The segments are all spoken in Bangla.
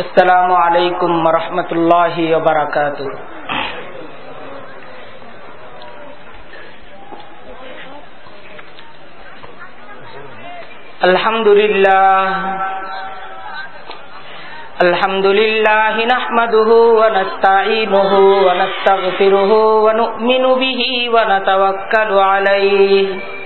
السلام علیکم ورحمۃ اللہ وبرکاتہ۔ الحمد للہ الحمد للہ نحمده ونستعینه ونستغفره ونؤمن به ونتوکل علیه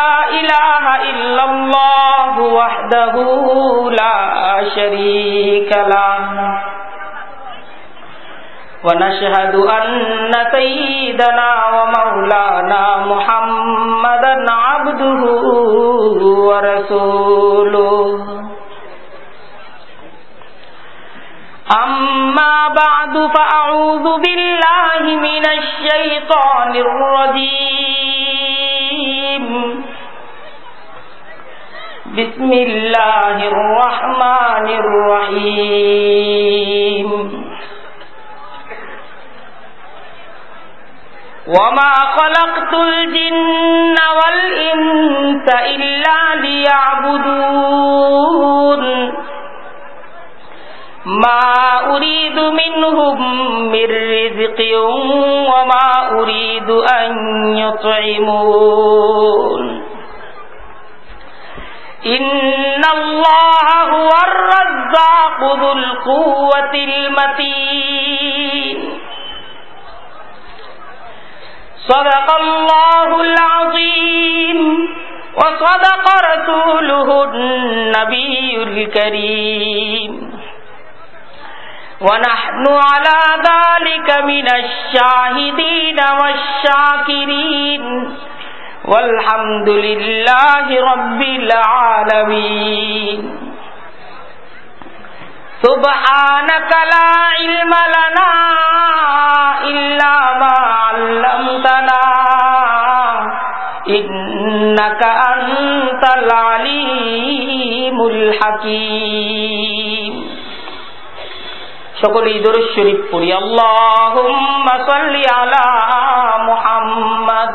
إله إلا الله وحده لا شريك له. ونشهد أن سيدنا ومولانا محمدا عبده ورسوله. أما بعد فأعوذ بالله من الشيطان الرجيم. بسم الله الرحمن الرحيم وما خلقت الجن والإنس إلا ليعبدون. ما أريد منهم من رزق وما أريد أن يطعمون. إن الله هو الرزاق ذو القوة المتين صدق الله العظيم وصدق رسوله النبي الكريم ونحن على ذلك من الشاهدين والشاكرين والحمد لله رب العالمين سبحانك لا علم لنا إلا ما علمتنا إنك أنت العليم الحكيم সকল ঈদর শরীফ পড়ি আল্লাহুম্মা সাল্লি আলা মুহাম্মদ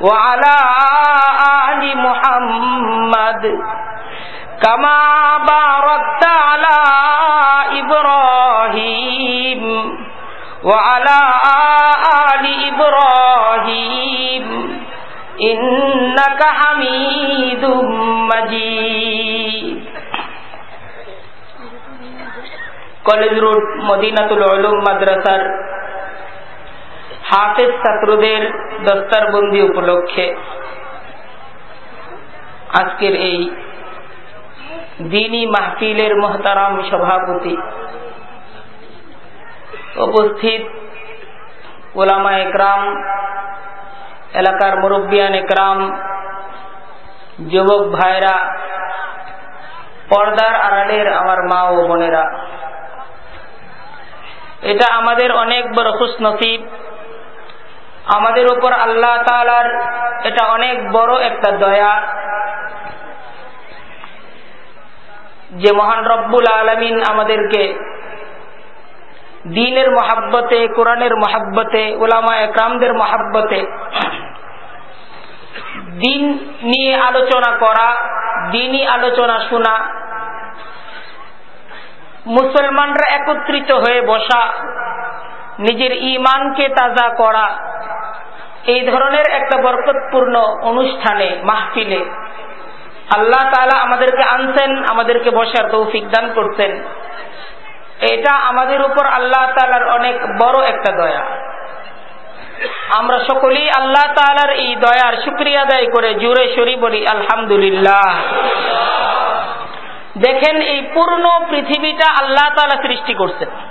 وعلى آل محمد كما باركت على إبراهيم وعلى آل إبراهيم إنك حميد مجيد কলেজ রোড মদিনাতুল আলম মাদ্রাসার হাফেজ ছাত্রদের দস্তারবন্দি উপলক্ষে আজকের এই দিনী মাহফিলের মহতারাম সভাপতি উপস্থিত ওলামা একরাম, এলাকার মুরব্বিয়ান একরাম, যুবক ভাইরা, পর্দার আড়ালের আমার মা ও বোনেরা। এটা আমাদের অনেক বড় খুশ নসিব আমাদের উপর আল্লাহ তালার এটা অনেক বড় একটা দয়া। যে মহান রব্বুল আলমিন আমাদেরকে দিনের মহাব্বতে, কোরআনের মহাব্বতে, ওলামা একরামদের মহাব্বতে দিন নিয়ে আলোচনা করা, দিনই আলোচনা শোনা, মুসলমানরা একত্রিত হয়ে বসা, নিজের ইমানকে তাজা করা এই ধরনের একটা বরকতপূর্ণ অনুষ্ঠানে, মাহফিলে আল্লাহ তালা আমাদেরকে আনছেন, আমাদেরকে বসার তৌফিক দান করছেন। এটা আমাদের উপর আল্লাহ তালার অনেক বড় একটা দয়া। আমরা সকলেই আল্লাহ তালার এই দয়ার শুক্রিয়া আদায় করে জুড়ে সরি বলি, আলহামদুলিল্লাহ। দেখেন এই পূর্ণ পৃথিবীটা আল্লাহ তালা সৃষ্টি করছেন।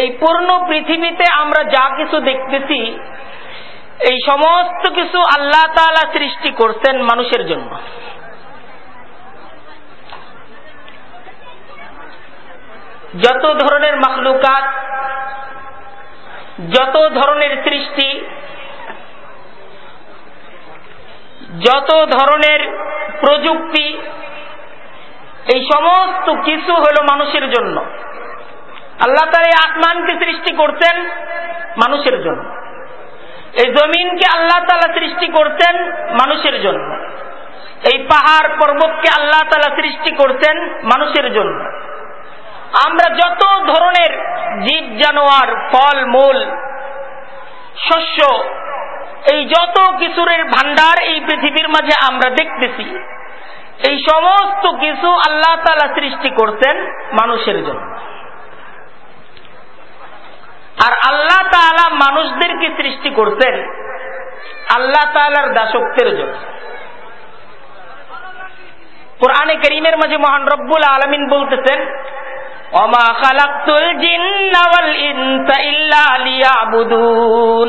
এই পূর্ণ পৃথিবীতে আমরা যা কিছু দেখতেছি, এই সমস্ত কিছু আল্লাহ তালা সৃষ্টি করছেন মানুষের জন্য। যত ধরনের মখলুকাত, যত ধরনের সৃষ্টি, যত ধরনের প্রযুক্তি, এই সমস্ত কিছু হল মানুষের জন্য। আল্লাহ তার এই আসমানকে সৃষ্টি করছেন মানুষের জন্য। এই জমিনকে আল্লাহ তালা সৃষ্টি করছেন মানুষের জন্য। এই পাহাড় পর্বতকে আল্লাহ তালা সৃষ্টি করছেন মানুষের জন্য। আমরা যত ধরনের জীব, জানোয়ার, ফল, মূল, শস্য, এই যত কিছুরের ভান্ডার এই পৃথিবীর মাঝে আমরা দেখতেছি, এই সমস্ত কিছু আল্লাহ তালা সৃষ্টি করছেন মানুষের জন্য। আর আল্লাহ তালা মানুষদেরকে সৃষ্টি করতেন আল্লাহ তালার দাসত্বের জন্য। কোরআনে করিমের মাঝে মহান রব্বুল আলমিন বলতেছেন অমা খালাক্তুল জিন্নাওয়াল ইনসা ইল্লা লিয়াবুদুন।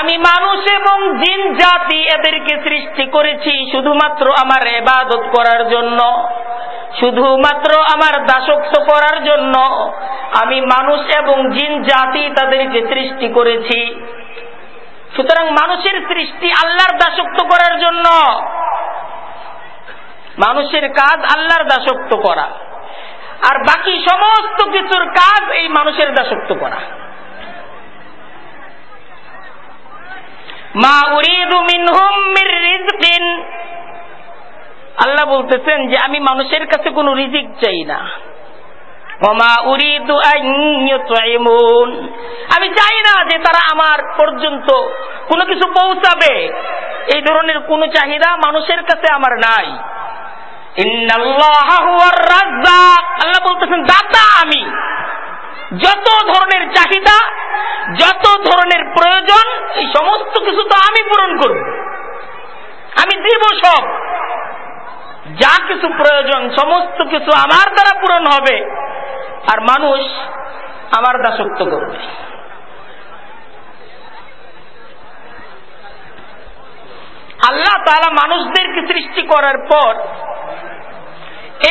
আমি মানুষ এবং জিন জাতি এদেরকে সৃষ্টি করেছি শুধুমাত্র আমার এবাদত করার জন্য, শুধুমাত্র আমার দাসত্ব করার জন্য। আমি মানুষ এবং জিন জাতি তাদেরকে সৃষ্টি করেছি। সুতরাং মানুষের সৃষ্টি আল্লাহর দাসত্ব করার জন্য। মানুষের কাজ আল্লাহর দাসত্ব করা। আর বাকি সমস্ত কিছুর কাজ এই মানুষের দাসত্ব করা। মা উরিদু আল্লাহ বলতেছেন যে আমি মানুষের কাছে কোনো রিজিক চাই না। আমি চাই না যে তারা আমার পর্যন্ত কোনো কিছু পৌঁছাবে। এই ধরনের কোন চাহিদা মানুষের কাছে আমার নাই। আল্লাহ বলতেছেন, দাতা আমি। যত ধরনের চাহিদা, যত ধরনের প্রয়োজন, এই সমস্ত কিছু তো আমি পূরণ করব। আমি দিব সব। যা কিছু প্রয়োজন, সমস্ত কিছু আমার দ্বারা পূরণ হবে। আর মানুষ আমার দাসত্ব করবে। আল্লাহ তালা মানুষদেরকে সৃষ্টি করার পর,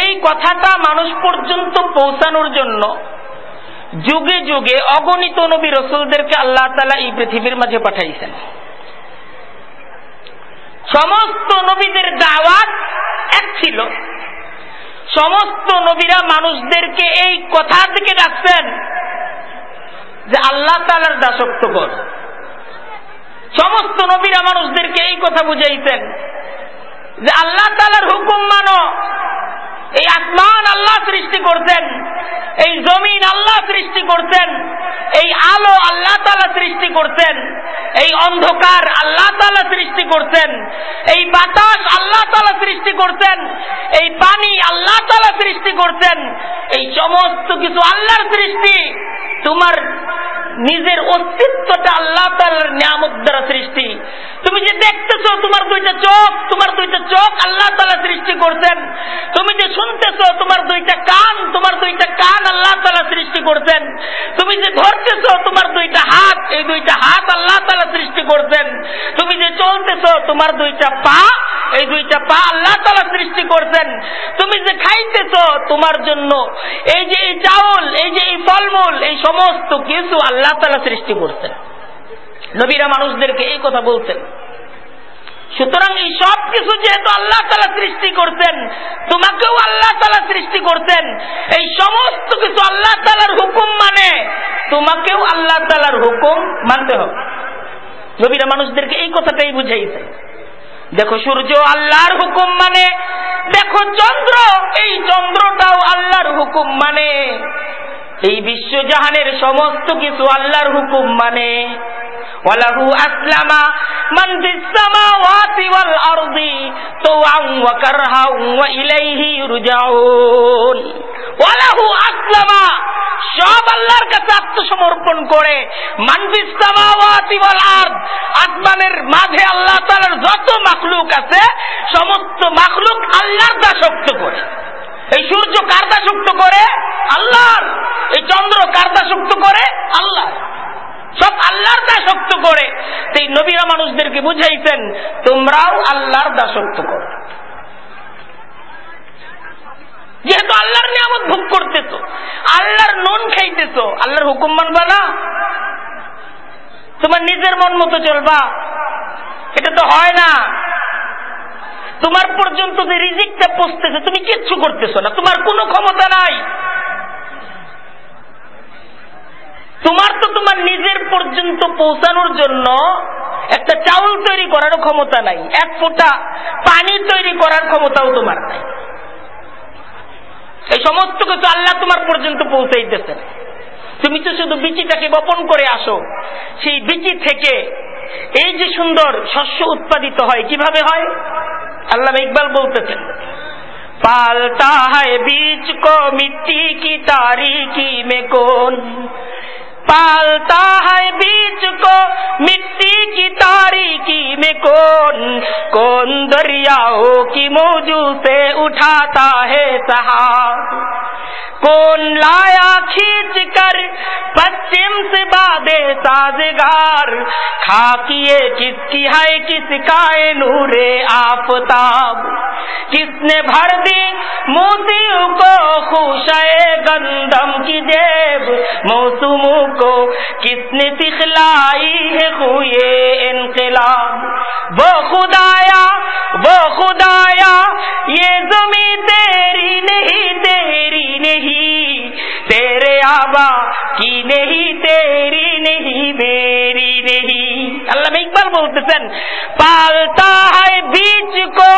এই কথাটা মানুষ পর্যন্ত পৌঁছানোর জন্য যুগে যুগে অগণিত নবী রসুলদেরকে আল্লাহ তালা এই পৃথিবীর মাঝে পাঠাইছেন। সমস্ত নবীদের দাওয়াত এক ছিল। সমস্ত নবীরা মানুষদেরকে এই কথা থেকে ডাকছেন যে আল্লাহ তালার দাসত্ব কর। সমস্ত নবীরা মানুষদেরকে এই কথা বুঝাইছেন যে আল্লাহ তালার হুকুম মানো। এই আসমান আল্লাহ সৃষ্টি করছেন। এই আল্লাহ সৃষ্টি করছেন, এই আলো আল্লাহ তালা সৃষ্টি করছেন, এই অন্ধকার আল্লাহ তালা সৃষ্টি করছেন, এই বাতাস আল্লাহ তালা সৃষ্টি করছেন, এই পানি আল্লাহ তালা সৃষ্টি করছেন, এই সমস্ত কিছু আল্লাহর সৃষ্টি। তোমার নিজের অস্তিত্বটা আল্লাহ তালার নিয়ামত দ্বারা সৃষ্টি। তুমি যে দেখতেছো তোমার দুইটা চোখ, তোমার দুইটা চোখ আল্লাহ তালা সৃষ্টি করছেন। তুমি যে শুনতেছো তোমার দুইটা কান, তোমার দুইটা কান আল্লাহ তালা সৃষ্টি করছেন। তুমি যে ধরতেছো তোমার দুইটা হাত, এই দুইটা হাত আল্লাহ তালা সৃষ্টি করছেন। তুমি যে চলতেছো তোমার দুইটা পা, এই দুইটা পা আল্লাহ তালা সৃষ্টি করছেন। তুমি যে খাইতেছ তোমার জন্য, এই যে এই চাউল, এই যে এই ফলমূল, এই সমস্ত কিছু আল্লাহ তালা সৃষ্টি করছেন। নবীরা মানুষদেরকে এই কথা বলছেন সুতরাং এই সব কিছু যেহেতু আল্লাহ তালা সৃষ্টি করছেন তোমাকেও আল্লাহ তালা সৃষ্টি করছেন এই সমস্ত কিছু আল্লাহ তালার হুকুম মানে তোমাকেও আল্লাহ তালার হুকুম মানতে হবে। নবীরা মানুষদেরকে এই কথাটাই বুঝাইছে দেখো, সূর্য আল্লাহর হুকুম মানে দেখো চন্দ্র, এই চন্দ্রটাও আল্লাহর হুকুম মানে। এই বিশ্বজাহানের সমস্ত কিছু আল্লাহর হুকুম মানে সব আল্লাহর কাছে আত্মসমর্পণ করে আসমানের মাঝে আল্লাহ যত মাখলুক আছে, সমস্ত মাখলুক আল্লাহর দাসত্ব করে। এই সূর্য কার দাসত্ব করে আল্লাহর। এই চন্দ্র কার দাসত্ব করে আল্লাহ সব আল্লাহর দাসত্ব করে। সেই নবীরা মানুষদেরকে বুঝাইছেন, তোমরাও আল্লাহর দাসত্ব করো। যেহেতু আল্লাহর নিয়ামত ভোগ করতেছ, আল্লাহর নুন খাইতেছ, আল্লাহর হুকুম মানবা না? তোমার নিজের মন মতো চলবা। এটা তো হয় না। তোমার পর্যন্ত যে রিজিকটা পৌঁছতেছে, তুমি কিচ্ছু করতেছো না। তোমার কোনো ক্ষমতা নাই। তোমার তো তোমার নিজের পর্যন্ত পৌঁছানোর জন্য একটা চাউল তৈরি করারও ক্ষমতা নাই। এক ফোঁটা পানি তৈরি করার ক্ষমতাও তোমার নাই। এই সমস্ত কিছু আল্লাহ তোমার পর্যন্ত পৌঁছাইতেছেন তুমি তো শুধু বিচিটাকে বপন করে আসো। সেই বিচি থেকে এই যে সুন্দর শস্য উৎপাদিত হয়, কীভাবে হয়? আল্লাহ ইকবাল বলতেছেন পালতা হয় বীজ কো মিट्टी پالتا ہے بیچ کو، مٹی کی تاریکی میں کون کون دریاؤں کی موجو سے اٹھاتا ہے سہار۔ کون لایا کھینچ کر پشچم سے باد سازگار۔ کھاکیے کس کی ہے، کس کا نور آفتاب۔ کس نے بھر دی موسیوں کو، خوش ہے گندم کی جیب۔ موسموں کو کس نے سکھلائی ہے خوئے انقلاب۔ وہ خدایا وہ خدایا، یہ زمین تیری نہیں تیری نہیں۔ تیرے آبا کی نہیں، تیری نہیں، میری نہیں۔ আল্লাহ ইকবাল বলতেছেন পালতা হয় বীজ কো,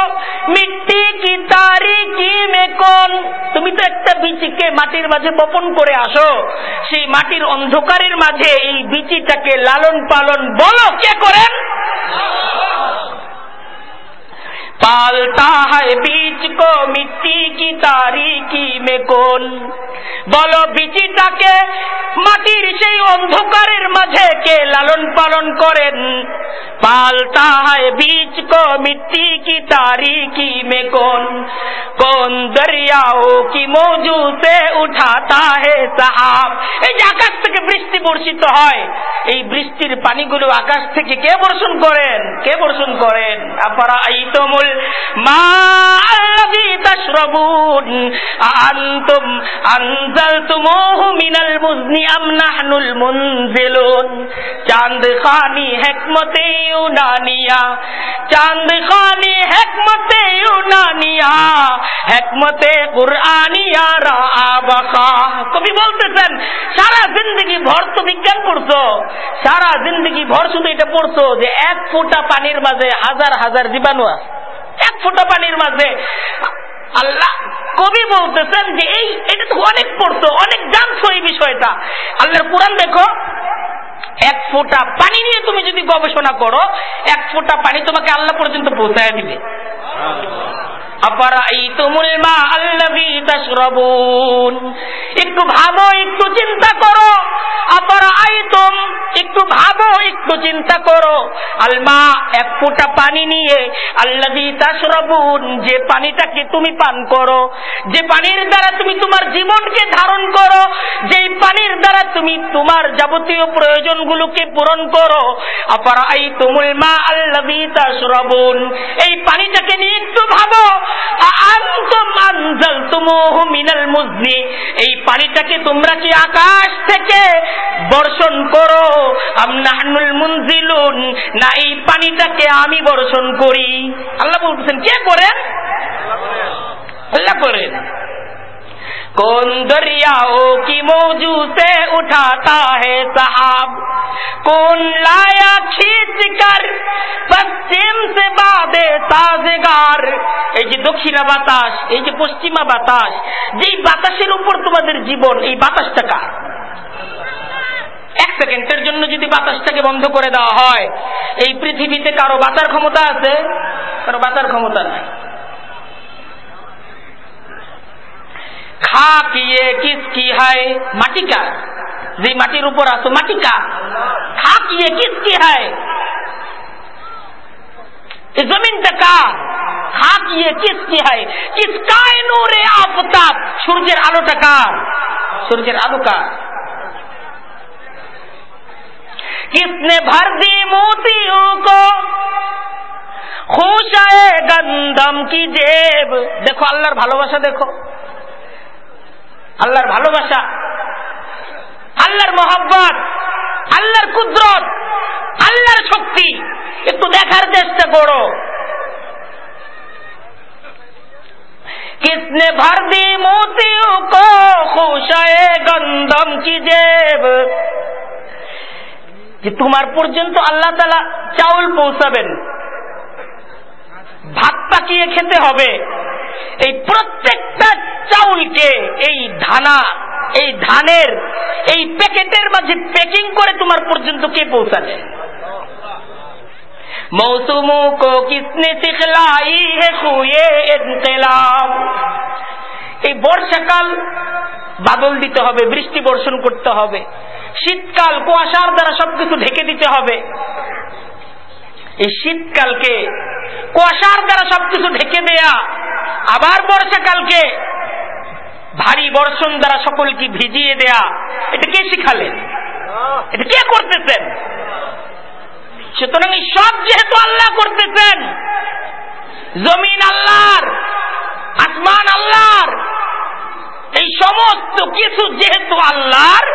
মিট্টি কি তারিকি মে কোন তুমি তো একটা বীজকে মাটির মাঝে বপন করে আসো, সেই মাটির অন্ধকারের মাঝে এই বীজটাকে লালন পালন বলো কে করেন? पालता है बीज को मिट्टी की तारीकी में कौन বলো বিচিটাকে মাটির সেই অন্ধকারের মাঝে কে লালন পালন করেন? পালতা হয় বীজ কো মিট্টি কি তারিকি মে কোন কোন দরিয়াও কি মৌজু সে উঠাতা হে সাহাব? এই যে আকাশ থেকে বৃষ্টি বর্ষিত হয়, এই বৃষ্টির পানিগুলো আকাশ থেকে কে বর্ষণ করেন? কে বর্ষণ করেন? আপনারা এই তো মা তাশরাবুন, আনতুম আনজালতুমুহু মিনাল আম নাহনুল মুনজিলুন। চাঁদ খানি হিকমতে ইউনানিয়া, চাঁদ খানি হিকমতে ইউনানিয়া, হিকমতে কুরআনিয়া কবি বলতেছেন, সারা জিন্দগি ভর তো বিজ্ঞান পড়ছো? সারা জিন্দগি ভর শুধু এটা পড়ছো যে এক ফোঁটা পানির মাঝে হাজার হাজার জীবাণু আছে। এক ফোঁটা পানির মাঝে আল্লাহ কবি বলতেছেন যে এই, এটা তো অনেক পড়তো অনেক জানছো এই বিষয়টা। আল্লাহর কোরআন দেখো, এক ফোঁটা পানি নিয়ে তুমি যদি গবেষণা করো, এক ফোঁটা পানি তোমাকে আল্লাহ পর্যন্ত পৌঁছায় দিবে। আপারাইতুমুল মা আল্লাযী তাশরাবুন। একটু ভাবো, একটু চিন্তা করো। আপারাইতুম একটু ভাবো, একটু চিন্তা করো। আলমা এক ফোঁটা পানি নিয়ে আল্লাযী তাশরাবুন, যে পানিটাকে তুমি পান করো, যে পানির দ্বারা তুমি তোমার জীবনকে ধারণ করো, যেই পানির দ্বারা তুমি তোমার যাবতীয় প্রয়োজনগুলোকে পূরণ করো। আপারাইতুমুল মা আল্লাযী তাশরাবুন। এই পানিটাকে নিয়ে একটু ভাবো এই পানিটাকে তোমরা কি আকাশ থেকে বর্ষণ করো? আম নাহনুল মুনজিলুন। না, এই পানিটাকে আমি বর্ষণ করি। আল্লাহ বলছেন কে করেন? আল্লাহ করেন। কোন দরিয়াও কি মৌজু সে اٹھاتا হে সাহাব কোন لایا পশ্চিম সে বাদে তাজেগার এই যে দক্ষিণা বাতাস, এই যে পশ্চিমা বাতাস, যেই বাতাসের উপর তোমাদের জীবন, এই বাতাসটা কার? এক সেকেন্ডের জন্য যদি বাতাসটাকে বন্ধ করে দেওয়া হয়, এই পৃথিবীতে কারও বাতার ক্ষমতা আছে? কারও বাতার ক্ষমতা নাই। খা পিয়ে কিস কি হয় মাটিকা যে মাটির উপর আছো মাটিকা খা পিয়ে কিস কি হয় জমিনটা কা খা পিয়ে কিস কি হয় কিস কায় নূরে আফতাব সূর্যের আলোটা কার সূর্যের আলো কার কিসনে ভর দি মোতি কো খুশ গন্ধম কি জেব দেখো আল্লাহর ভালোবাসা দেখো আল্লাহর ভালোবাসা আল্লাহর মোহাব্বত আল্লাহর কুদরত আল্লাহর শক্তি একটু দেখার চেষ্টা করো किसने भर दी मोतियों को खुशाए गंदम की जेब যে তোমার পর্যন্ত আল্লাহ তালা চাউল পৌঁছাবেন ভাত পাকিয়ে খেতে হবে। এই প্রত্যেকটা চাউলকে, এই ধানা, এই ধানের, এই প্যাকেটের মাঝে প্যাকিং করে তোমার পর্যন্ত কে পৌঁছাবে? মৌসুমু কো কিসনে সিখলাই হে খুয়ে ইনকিলাব এই বর্ষাকাল বাদল দিতে হবে, বৃষ্টি বর্ষণ করতে হবে। শীতকাল কুয়াশার দ্বারা সবকিছু ঢেকে দিতে হবে। এই শীতকালকে কুয়াশার দ্বারা সবকিছু ঢেকে দেয়া, আবার বর্ষাকালকে ভারী বর্ষণ দ্বারা সকলকে ভিজিয়ে দেয়া, এটা কে শিখালেন? এটা কে করতেছেন? সুতরাং সব যেহেতু আল্লাহ করতেছেন, জমিন আল্লাহর, আসমান আল্লাহর, এই সমস্ত কিছু যেহেতু আল্লাহর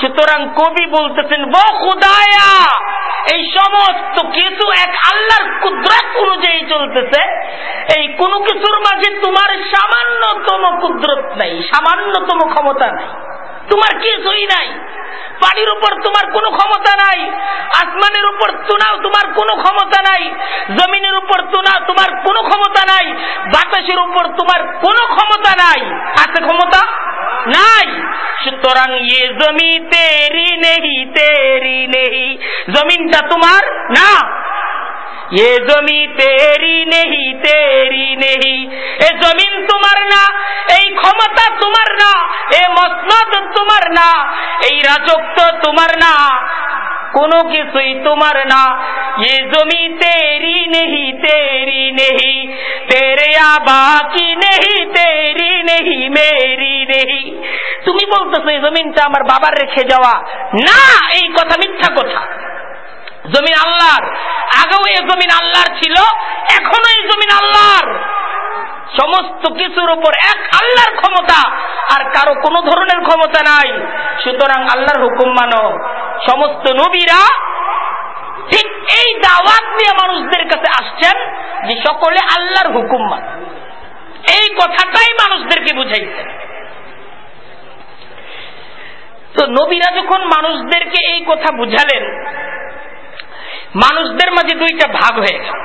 সুতরাং কবি বলতেছেন ব খুদায়া, এই সমস্ত কিছু এক আল্লাহর কুদরত অনুযায়ী চলতেছে। এই কোন কিছুর মাঝে তোমার সামান্যতম কুদরত নাই, সামান্যতম ক্ষমতা নাই। তোমার কিছুই নাই। পানির উপর তোমার কোনো ক্ষমতা নাই। আসমানের উপর তুনাও তোমার কোনো ক্ষমতা নাই। জমিনের উপর তুনা তোমার কোনো ক্ষমতা নাই। বাতাসের উপর তোমার কোনো ক্ষমতা নাই। আছে ক্ষমতা? নাই। সুতরাং ইয়ে জমি তেরি নেহি তেরি নেহি জমিনটা তোমার না। ये জমি তেরি নেহি তেরি নেহি এ জমিন তোমার না এই ক্ষমতা তোমার না এ মসনদ তোমার না, এই রাজত্ব তোমার না, কোনো কিছুই তোমার না। ये জমি তেরি নেহি তেরি নেহি, তেরে বাকি নেহি, তেরি নেহি, মেরি নেহি। তুমি বলতেছো, এই জমিনটা আমার বাবার রেখে যাওয়া। না, এই কথা মিথ্যা কথা। জমিন আল্লাহর। আগেও এই জমিন আল্লাহর ছিল এখনও এই জমিন আল্লাহর। সমস্ত কিছুর উপর এক আল্লাহর ক্ষমতা, আর কারও কোনো ধরনের ক্ষমতা নাই। সুতরাং আল্লাহর হুকুম মানো, সমস্ত নবীরা ঠিক এই দাওয়াত নিয়ে মানুষদের কাছে আসছেন যে সকলে আল্লাহর হুকুম মান। এই কথাটাই মানুষদেরকে বুঝাইছেন তো নবীরা যখন মানুষদেরকে এই কথা বুঝালেন মানুষদের মাঝে দুইটা ভাগ হয়ে গেল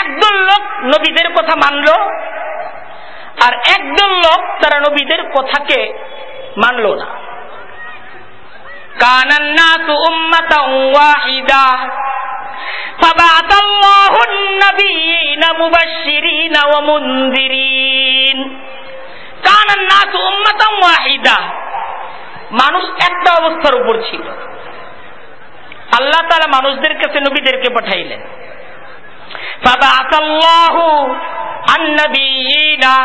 একদল লোক নবীদের কথা মানল আর একদল লোক তারা নবীদের কথাকে মানল না কানান্নাস উম্মাতাও ওয়াহিদা فبعث الله النبيين مبشرين ومنذرين মানুষ একটা অবস্থার উপর ছিল। আল্লাহ তারা মানুষদের কাছে নবীদেরকে পাঠাইলেন। ফাবাআতাল্লাহু আন্নাবিয়িনা।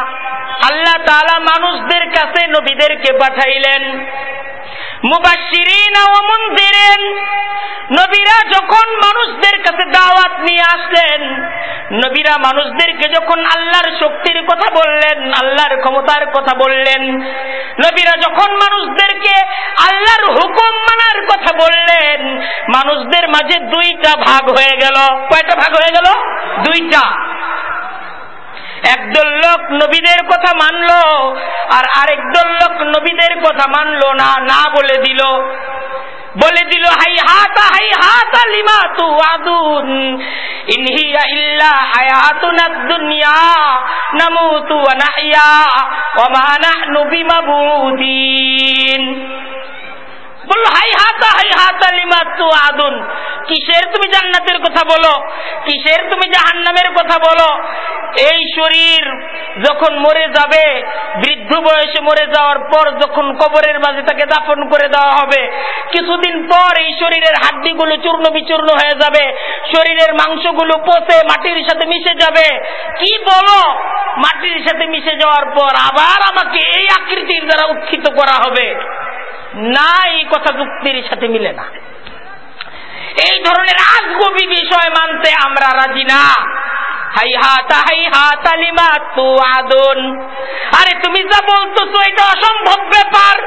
আল্লাহ তাআলা মানুষদের কাছে নবীদেরকে পাঠাইলেন। মুবাশশিরিনা ওয়া মুনযিরিন নবীরা যখন মানুষদের কাছে দাওয়াত নিয়ে আসলেন, নবীরা মানুষদেরকে যখন আল্লাহর শক্তির কথা বললেন, আল্লাহর ক্ষমতার কথা বললেন, নবীরা যখন মানুষদেরকে আল্লাহর হুকুম মানার কথা বললেন, মানুষদের মাঝে দুইটা ভাগ হয়ে গেল। কয়টা ভাগ হয়ে গেল? দুইটা। একদল লোক নবীদের কথা মানলো, আর আরেকদল লোক নবীদের কথা মানলো না না বলে দিল। বলে দিল, হাই হাতা হাই হাতা, লিমা তু আদুন। ইনহিয়া ইল্লা হায়াতুনা দুনিয়া, নামুতু ওয়া নাহইয়া ওয়া মা নাহনু বিমাবুদিন। কিসের তুমি জান্নাতের কথা বলো? কিসের তুমি জাহান্নামের কথা বলো? এই শরীর যখন মরে যাবে, বৃদ্ধ বয়সে মরে যাওয়ার পর যখন কবরের মাঝে তাকে দাফন করে দেওয়া হবে, কিছুদিন পর এই শরীরের হাড্ডিগুলো চূর্ণ বিচূর্ণ হয়ে যাবে, শরীরের মাংসগুলো পচে মাটির সাথে মিশে যাবে। কি বলো? মাটির সাথে মিশে যাওয়ার পর আবার আমাকে এই আকৃতির দ্বারা উৎক্ষিত করা হবে। না এই কথা যুক্তির সাথে মিলে না। এই ধরনের আজগবি বিষয় মানতে আমরা রাজি না। হাই হাতা হাই হাতা লিমা তু আদন। আরে, তুমি যা বলতো এটা অসম্ভব ব্যাপার।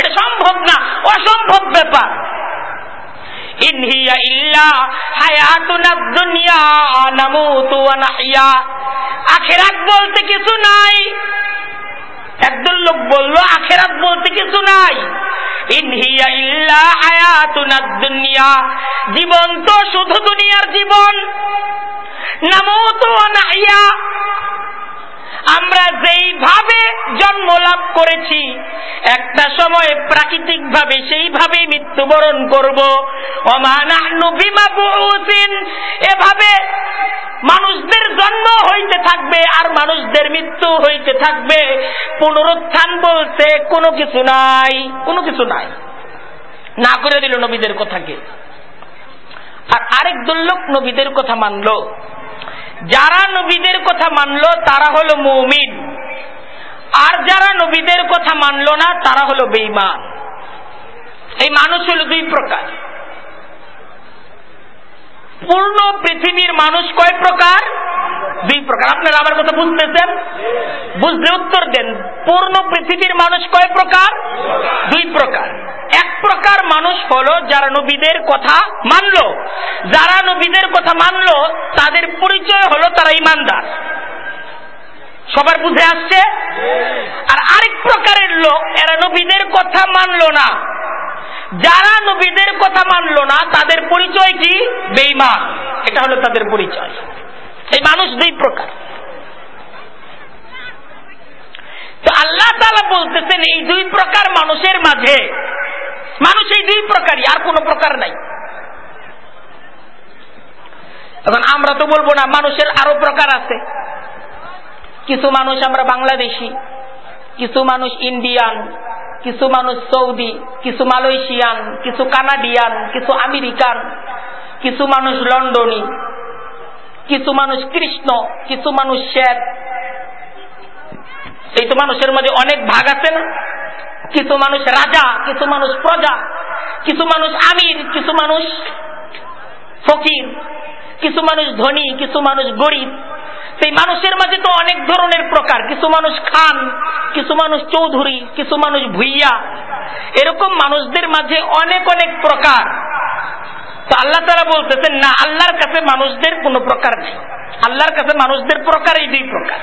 এটা সম্ভব না, অসম্ভব ব্যাপার। আখিরাত বলতে কিছু নাই। একদল লোক বলল, আখেরাত বলতে কিছু নাই। জীবন তো শুধু দুনিয়ার জীবন। নামুতু না নাহইয়া আমরা যেইভাবে জন্ম লাভ করেছি, একটা সময় প্রাকৃতিক ভাবে সেইভাবে মৃত্যুবরণ করব। এভাবে মানুষদের জন্ম হইতে থাকবে আর মানুষদের মৃত্যু হইতে থাকবে। পুনরুত্থান বলতে কোনো কিছু নাই, কোনো কিছু নাই। না করে দিল নবীদের কথাকে। আর আরেক দুর্লোক নবীদের কথা মানল। যারা নবীদের কথা মানল, তারা হলো মৌমিন। আর যারা নবীদের কথা মানল না, তারা হলো বেইমান এই মানুষ হলো দুই প্রকার। পূর্ণ পৃথিবীর মানুষ কয় প্রকার? দুই প্রকার। আপনারা আমার কথা বুঝতেছেন? বুঝতে উত্তর দেন। পূর্ণ পৃথিবীর মানুষ কয় প্রকার? দুই প্রকার। এক প্রকার মানুষ হলো যারা নবীদের কথা মানল। যারা নবীদের কথা মানল, তাদের পরিচয় হলো তারা ইমানদার। সবার বুঝে আসছে? আর আরেক প্রকারের লোক, এরা নবীদের কথা মানল না। যারা নবীদের কথা মানল না, তাদের পরিচয় কি? বেইমান এটা হলো তাদের পরিচয়। এই মানুষ দুই প্রকার। তো আল্লাহ তালা বলতেছেন, এই দুই প্রকার মানুষের মাঝে, মানুষ এই দুই প্রকারই, আর কোন প্রকার নাই। এখন আমরা তো বলব না মানুষের আরও প্রকার আছে কিছু মানুষ আমরা বাংলাদেশি কিছু মানুষ ইন্ডিয়ান কিছু মানুষ সৌদি কিছু মালয়েশিয়ান কিছু কানাডিয়ান কিছু আমেরিকান কিছু মানুষ লন্ডনী কিছু মানুষ কৃষ্ণ কিছু মানুষ শ্বেত এই তো মানুষের মধ্যে অনেক ভাগ আছে না কিছু মানুষ রাজা কিছু মানুষ প্রজা কিছু মানুষ আমির কিছু মানুষ ফকির কিছু মানুষ ধনী, কিছু মানুষ গরিব। সেই মানুষের মাঝে তো অনেক ধরনের প্রকার। কিছু মানুষ খান, কিছু মানুষ চৌধুরী, কিছু মানুষ ভুইয়া। এরকম মানুষদের মাঝে অনেক অনেক প্রকার। তো আল্লাহ তারা বলতেছেন, না, আল্লাহর কাছে মানুষদের কোনো প্রকার নেই। আল্লাহর কাছে মানুষদের প্রকার এই দুই প্রকার।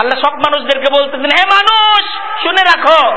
আল্লাহ সব মানুষদেরকে বলতেছেন, হে মানুষ, শুনে রাখো।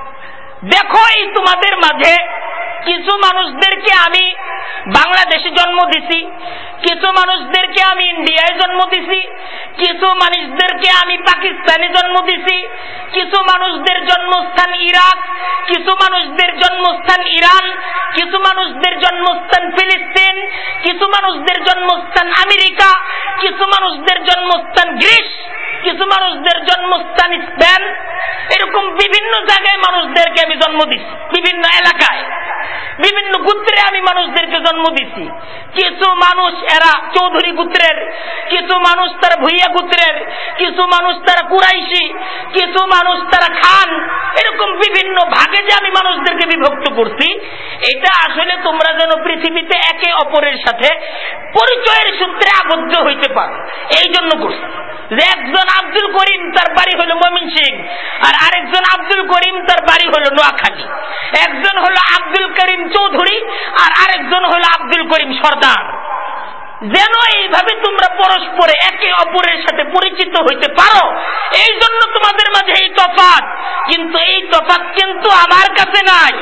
দেখো এই তোমাদের মাঝে কিছু মানুষদেরকে আমি বাংলাদেশে জন্ম দিছি, কিছু মানুষদেরকে আমি ইন্ডিয়ায় জন্ম দিছি, কিছু মানুষদেরকে আমি পাকিস্তানে জন্ম দিছি, কিছু মানুষদের জন্মস্থান ইরাক, কিছু মানুষদের জন্মস্থান ইরান, কিছু মানুষদের জন্মস্থান ফিলিস্তিন, কিছু মানুষদের জন্মস্থান আমেরিকা, কিছু মানুষদের জন্মস্থান গ্রিস কিছু মানুষদের জন্মস্থান স্পেন, এরকম বিভিন্ন জায়গায় মানুষদেরকে আমি জন্ম দিচ্ছি বিভিন্ন এলাকায়। বিভিন্ন গুত্রে আমি মানুষদেরকে জন্ম দিচ্ছি কিছু মানুষ এরা চৌধুরী গুত্রের, কিছু মানুষ তারা ভুইয়া গুত্রের, কিছু মানুষ তারা কুরাইশি, কিছু মানুষ তারা খান, এরকম বিভিন্ন ভাগে যে আমি মানুষদেরকে বিভক্ত করছি, এটা আসলে তোমরা যেন পৃথিবীতে একে অপরের সাথে পরিচয়ের সূত্রে আবদ্ধ হইতে পারো। এই জন্য করছি। যে একজন আব্দুল করিম তার বাড়ি হলো মমিন সিং, আর আরেকজন আব্দুল করিম তার বাড়ি হলো নোয়াখালী। একজন হলো আব্দুল করিম চৌধুরী, আর আরেকজন হলো আব্দুল করিম সর্দার। যেন এইভাবে তোমরা পরস্পরে একে অপরের সাথে পরিচিত হইতে পারো, এই জন্য তোমাদের মাঝে এই তফাত কিন্তু এই তফাত কিন্তু আমার কাছে নাই।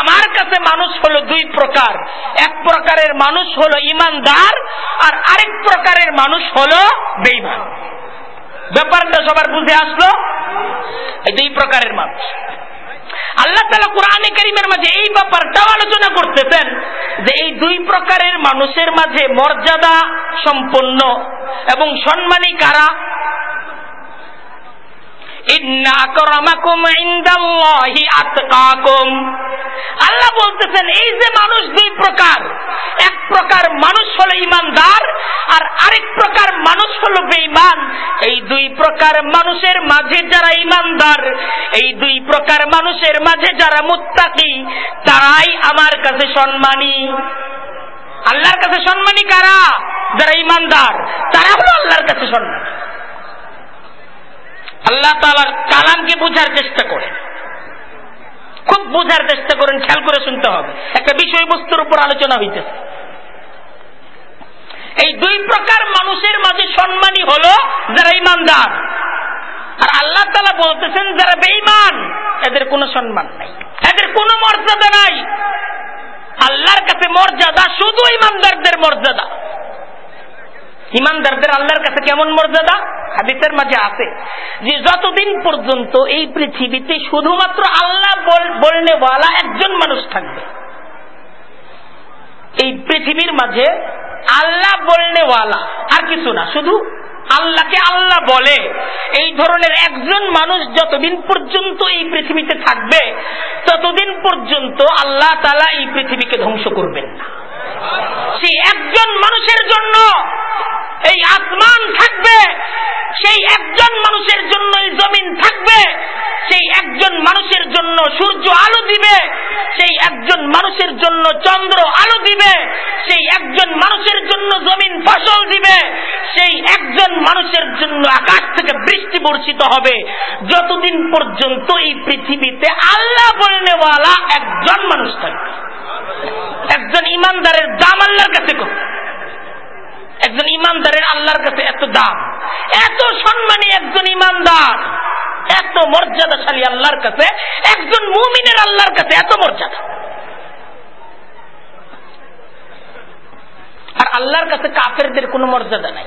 আমার কাছে মানুষ হলো দুই প্রকার। এক প্রকারের মানুষ হলো ইমানদার আর আরেক প্রকারের মানুষ হলো বেইমান ব্যাপারটা সবার বুঝে আসলো? এই দুই প্রকারের মানুষ। আল্লাহ তালা কোরআনে করিমের মাঝে এই ব্যাপারটাও আলোচনা করতেছেন যে এই দুই প্রকারের মানুষের মাঝে মর্যাদা সম্পন্ন এবং সম্মানী কারা? আল্লাহ বলতেছেন, এই যে মানুষ দুই প্রকার, এক প্রকার মানুষ হলো ইমানদার আর আরেক প্রকার মানুষ হলো এই দুই প্রকার মানুষের মাঝে যারা ইমানদার, এই দুই প্রকার মানুষের মাঝে যারা মুত্তাকি, তারাই আমার কাছে সম্মানী। আল্লাহর কাছে সম্মানী কারা? যারা ইমানদার, তারা হলো আল্লাহর কাছে সম্মানী। আল্লাহ তালার কালামকে বোঝার চেষ্টা করেন। খুব বোঝার চেষ্টা করেন, খেয়াল করে শুনতে হবে। একটা বিষয়বস্তুর উপর আলোচনা হইতেছে। এই দুই প্রকার মানুষের মাঝে সম্মানী হলো যারা ইমানদার। আর আল্লাহ তালা বলতেছেন, যারা বেইমান এদের কোনো সম্মান নাই। এদের কোনো মর্যাদা নাই। আল্লাহর কাছে মর্যাদা শুধু ইমানদারদের মর্যাদা। ইমানদারদের আল্লাহর কাছে কেমন মর্যাদা? হাদিসের মাঝে আছে যে যতদিন পর্যন্ত এই পৃথিবীতে শুধুমাত্র আল্লাহ বলনেওয়ালা একজন মানুষ থাকবে, এই পৃথিবীর মাঝে আল্লাহ বলনেওয়ালা আর কিছু না, শুধু আল্লাহকে আল্লাহ বলে। এই ধরনের একজন মানুষ যতদিন পর্যন্ত এই পৃথিবীতে থাকবে, ততদিন পর্যন্ত আল্লাহ তালা এই পৃথিবীকে ধ্বংস করবেন না। সেই একজন মানুষের জন্য এই আসমান থাকবে, সেই একজন মানুষের জন্য এই জমিন থাকবে, সেই একজন মানুষের জন্য সূর্য আলো দিবে, সেই একজন মানুষের জন্য চন্দ্র আলো দিবে, সেই একজন মানুষের জন্য জমিন ফসল দিবে, সেই একজন মানুষের জন্য আকাশ থেকে বৃষ্টি বর্ষিত হবে। যতদিন পর্যন্ত এই পৃথিবীতে আল্লাহ বলনেওয়ালা একজন মানুষ থাকবে। একজন ইমানদারের দাম আল্লাহর কাছে কত? একজন ইমানদারের আল্লাহর কাছে এত দাম, এত সম্মানী একজন ইমানদার, এত মর্যাদাশালী আল্লাহর কাছে, একজন মুমিনের আল্লাহর কাছে এত মর্যাদা। আর আল্লাহর কাছে কাফেরদের কোনো মর্যাদা নাই।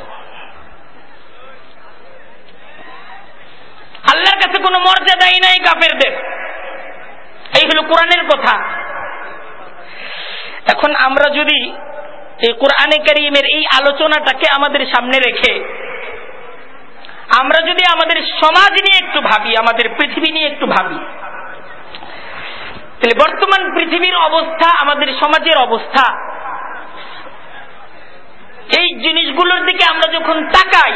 আল্লাহর কাছে কোনো মর্যাদাই নাই কাফেরদের। এই হলো কোরআনের কথা। এখন আমরা যদি এই কোরআনে করিমের এই আলোচনাটাকে আমাদের সামনে রেখে আমরা যদি আমাদের সমাজ নিয়ে একটু ভাবি, আমাদের পৃথিবী নিয়ে একটু ভাবি, তাহলে বর্তমান পৃথিবীর অবস্থা, আমাদের সমাজের অবস্থা, এই জিনিসগুলোর দিকে আমরা যখন তাকাই,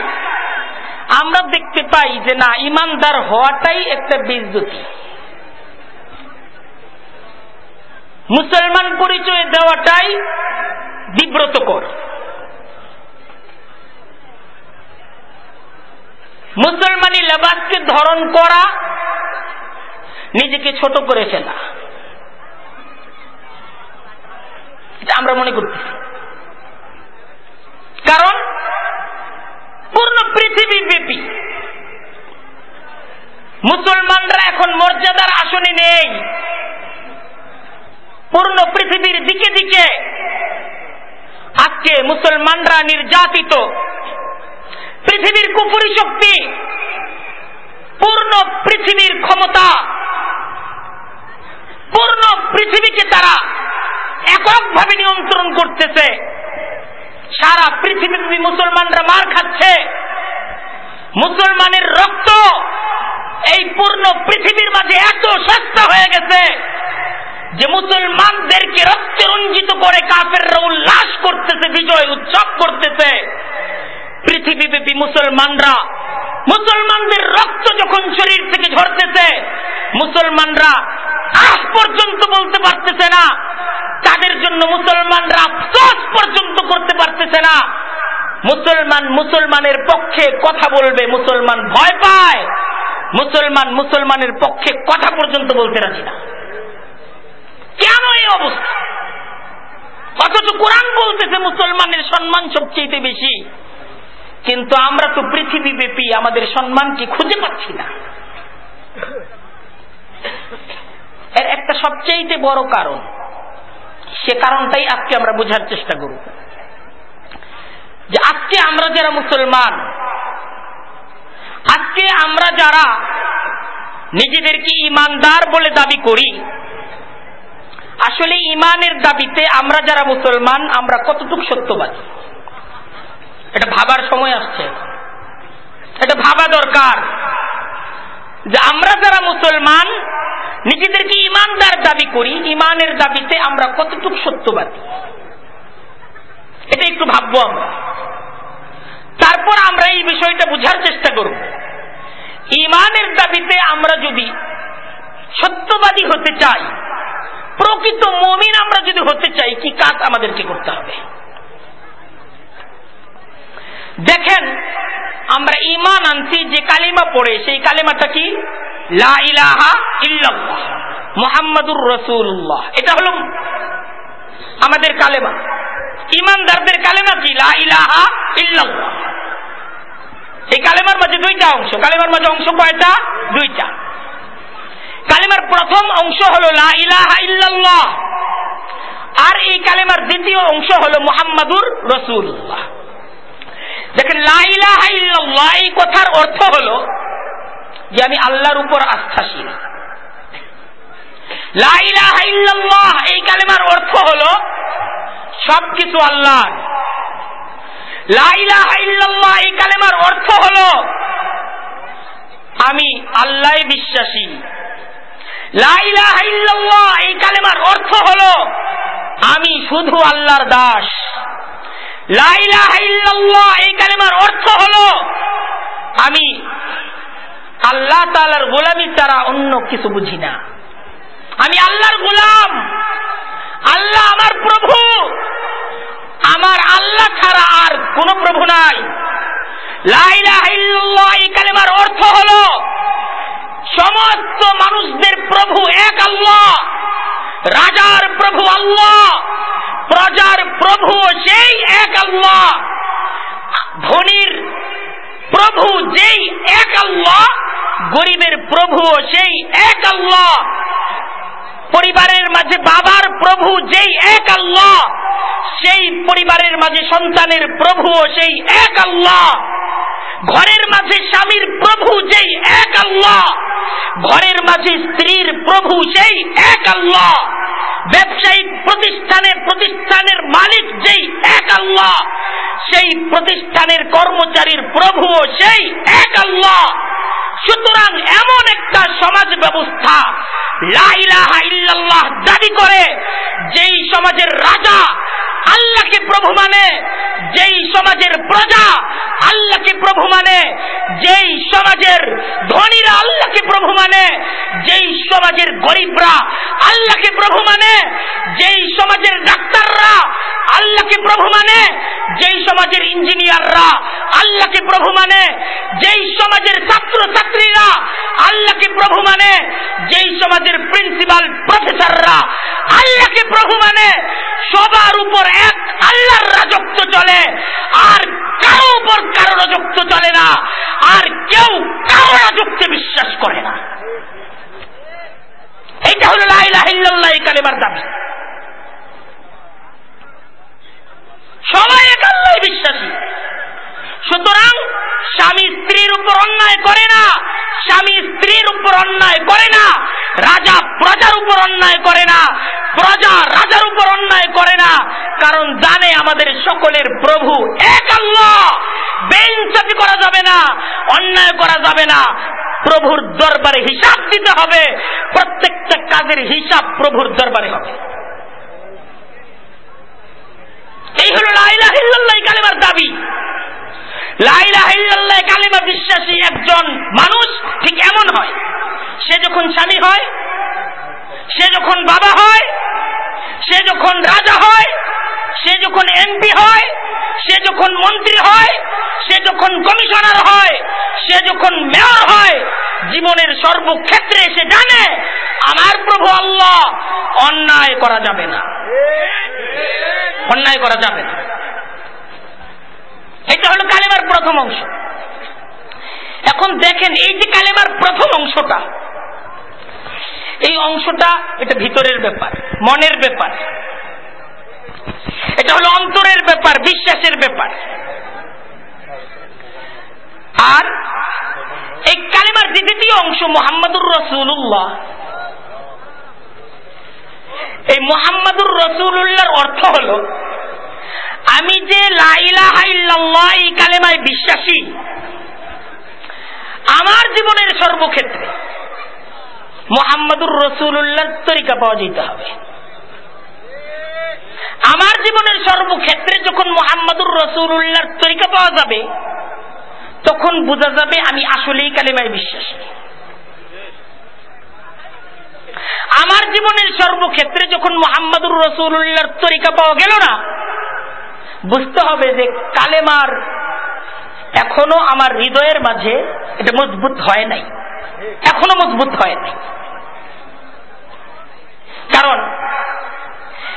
আমরা দেখতে পাই যে না, ইমানদার হওয়াটাই একটা বিদ্যুতি মুসলমান পরিচয় দেওয়াটাই বিব্রতকর। মুসলমানি লেবাসকে ধরন করা নিজেকে ছোট করে ফেলা। এটা আমরা মনে করতেছি কারণ পূর্ণ পৃথিবী ব্যাপী মুসলমানরা এখন মর্যাদার আসনে নেই। পূর্ণ পৃথিবীর দিকে দিকে আজকে মুসলমানরা নির্যাতিত। পৃথিবীর কুপুরি শক্তি, পূর্ণ পৃথিবীর ক্ষমতা, পূর্ণ পৃথিবীকে তারা এককভাবে নিয়ন্ত্রণ করতেছে। সারা পৃথিবী মুসলমানরা মার খাচ্ছে। মুসলমানের রক্ত এই পূর্ণ পৃথিবীর মাঝে এত সস্তা হয়ে গেছে। যে মুসলমানদেরকে রক্তে রঞ্জিত করে কাফেররা উল্লাস করতেছে, বিজয় উৎসব করতেছে পৃথিবীব্যাপী মুসলমানরা মুসলমানদের রক্ত যখন শরীর থেকে ঝরতেছে, মুসলমানরা আজ পর্যন্ত বলতে পারতেছে না, তাদের জন্য মুসলমানরা আফসোস পর্যন্ত করতে পারতেছে না। মুসলমান মুসলমানের পক্ষে কথা বলবে, মুসলমান ভয় পায়, মুসলমান মুসলমানের পক্ষে কথা পর্যন্ত বলতে রাজি না। কেন এই অবস্থা? অথচ কোরআন বলতেছে মুসলমানের সম্মান সবচেয়ে বেশি। কিন্তু আমরা তো পৃথিবী ব্যাপী আমাদের সম্মানকে খুঁজে পাচ্ছি না। এর একটা সবচেয়ে বড় কারণ, সে কারণটাই আজকে আমরা বোঝার চেষ্টা করব। যে আজকে আমরা যারা মুসলমান, আজকে আমরা যারা নিজেদেরকে ইমানদার বলে দাবি করি আসলে ইমানের দাবিতে আমরা যারা মুসলমান, আমরা কতটুক সত্যবাদী? এটা ভাবার সময় আসছে। এটা ভাবা দরকার যে আমরা যারা মুসলমান, নিজেদেরকে ইমানদার দাবি করি, ইমানের দাবিতে আমরা কতটুক সত্যবাদী? এটা একটু ভাববো আমরা। তারপর আমরা এই বিষয়টা বুঝার চেষ্টা করব। ইমানের দাবিতে আমরা যদি সত্যবাদী হতে চাই প্রকৃত মমিন আমরা যদি হতে চাই, কি কাজ আমাদেরকে করতে হবে? দেখেন, আমরা ইমান আনছি, যে কালিমা পড়ে, সেই কালিমাটা কি? মোহাম্মদুর রসুল্লাহ এটা হলো আমাদের কালেমা। ইমানদারদের কালেমা কি? লা ইলাহা ইল্লাল্লাহ। এই কালেমার মাঝে দুইটা অংশ। কালেমার মাঝে অংশ কয়টা? দুইটা। কালেমার প্রথম অংশ হলো লা ইলাহা আর এই কালেমার দ্বিতীয় অংশ হলো মোহাম্মদুর রসুল্লাহ দেখেন ইল্লাল্লাহ, এই কথার অর্থ হলো যে আমি আল্লাহর উপর আস্থাশীল। ইল্লাল্লাহ, এই কালেমার অর্থ হলো সবকিছু আল্লাহর। লাইলাহা ইল্লাল্লাহ, এই কালেমার অর্থ হলো আমি আল্লাহ বিশ্বাসী। এই কালেমার অর্থ হলো, আমি শুধু আল্লাহর দাস। এই কালেমার অর্থ হলো, আমি আল্লাহ তালার গোলামি ছাড়া অন্য কিছু বুঝি না। আমি আল্লাহর গোলাম। আল্লাহ আমার প্রভু। আমার আল্লাহ ছাড়া আর কোন প্রভু নাই। কালেমার অর্থ হল সমস্ত মানুষদের প্রভু এক আল্লাহ, রাজার প্রভু আল্লাহ, প্রজার প্রভু সেই এক আল্লাহ, ধনির প্রভু যেই এক আল্লাহ, গরিবের প্রভু সেই এক আল্লাহ পরিবারের মাঝে বাবার প্রভু যেই এক আল্লাহ, সেই পরিবারের মাঝে সন্তানের প্রভু সেই এক আল্লাহ। ঘরের মাঝে স্বামীর প্রভু যেই এক আল্লাহ, ঘরের মাঝে স্ত্রীর প্রভু সেই এক আল্লাহ, ব্যবসায়িক প্রতিষ্ঠানে প্রতিষ্ঠানের মালিক যেই এক আল্লাহ, সেই প্রতিষ্ঠানের কর্মচারীর প্রভু সেই এক আল্লাহ। সুতরাং এমন একটা সমাজ ব্যবস্থা ইল্লাল্লাহ দাবি করে, যেই সমাজের রাজা আল্লাহকে প্রভু মানে যেই সমাজের প্রজা আল্লাহকে প্রভু মানে যেই সমাজের ধনীরা আল্লাহকে প্রভু মানে সমাজের গরিবরা আল্লাহকে প্রভু মানে যেই সমাজের ডাক্তাররা আল্লাহকে প্রভু মানে যেই সমাজের ইঞ্জিনিয়াররা আল্লাহকে প্রভু মানে যেই সমাজের ছাত্র ছাত্রীরা আল্লাহকে প্রভু মানে যেই সমাজের প্রিন্সিপাল প্রফেসররা আল্লাহকে প্রভু মানে সবার উপর এক আল্লাহর রাজত্ব চলে, আর কারও উপর কারও রাজত্ব চলে না, আর কেউ কারও রাজত্বে বিশ্বাস করে না। এইটা হলো লাইলাহিল্লাহ কালেমার দাবি। সবাই এক আল্লাহ বিশ্বাসী। সুতরাং স্বামী স্ত্রীর উপর অন্যায় করে না, স্বামী স্ত্রীর উপর অন্যায় করে না, রাজা প্রজার উপর অন্যায় করে না, প্রজা রাজার উপর অন্যায় করে না, কারণ জানে আমাদের সকলের প্রভু এক আল্লাহ। বেঞ্চাপি করা যাবে না, অন্যায় করা যাবে না, প্রভুর দরবারে হিসাব দিতে হবে, প্রত্যেকটা কাজের হিসাব প্রভুর দরবারে হবে। এই হল লাইলাহিল্লাহ কালেমার দাবি। কালেমা বিশ্বাসী একজন মানুষ ঠিক এমন হয়, সে যখন স্বামী হয়, সে যখন বাবা হয়, সে যখন রাজা হয়, সে যখন এমপি হয়, সে যখন মন্ত্রী হয়, সে যখন কমিশনার হয়, সে যখন মেয়র হয়, জীবনের সর্বক্ষেত্রে সে জানে, আমার প্রভু আল্লাহ অন্যায় করা যাবে না। অন্যায় করা যাবে না। এটা হলো কালেমার প্রথম অংশ। এখন দেখেন, এই যে কালেমার প্রথম অংশটা, এই অংশটা এটা ভিতরের ব্যাপার, মনের ব্যাপার। এটা হলো অন্তরের ব্যাপার, বিশ্বাসের ব্যাপার। আর এই কালিমার দ্বিতীয় অংশ, মোহাম্মদুর রসুল্লাহ এই মোহাম্মদুর রসুল্লাহর অর্থ হল আমি যে লাইলাহাইল্লাহ কালেমায় বিশ্বাসী, আমার জীবনের সর্বক্ষেত্রে মোহাম্মদুর রসুল্লাহর তরিকা পাওয়া যেতে হবে। আমার জীবনের সর্বক্ষেত্রে যখন মোহাম্মদুর রসুল্লাহর তরিকা পাওয়া যাবে, তখন বোঝা যাবে আমি আসলেই কালেমায় বিশ্বাসী। আমার জীবনের সর্বক্ষেত্রে যখন মোহাম্মদুর রসুল রসুল্লাহর তরিকা পাওয়া গেল না বুঝতে হবে যে কালেমার এখনও আমার হৃদয়ের মাঝে এটা মজবুত হয় নাই। এখনও মজবুত হয় নাই। কারণ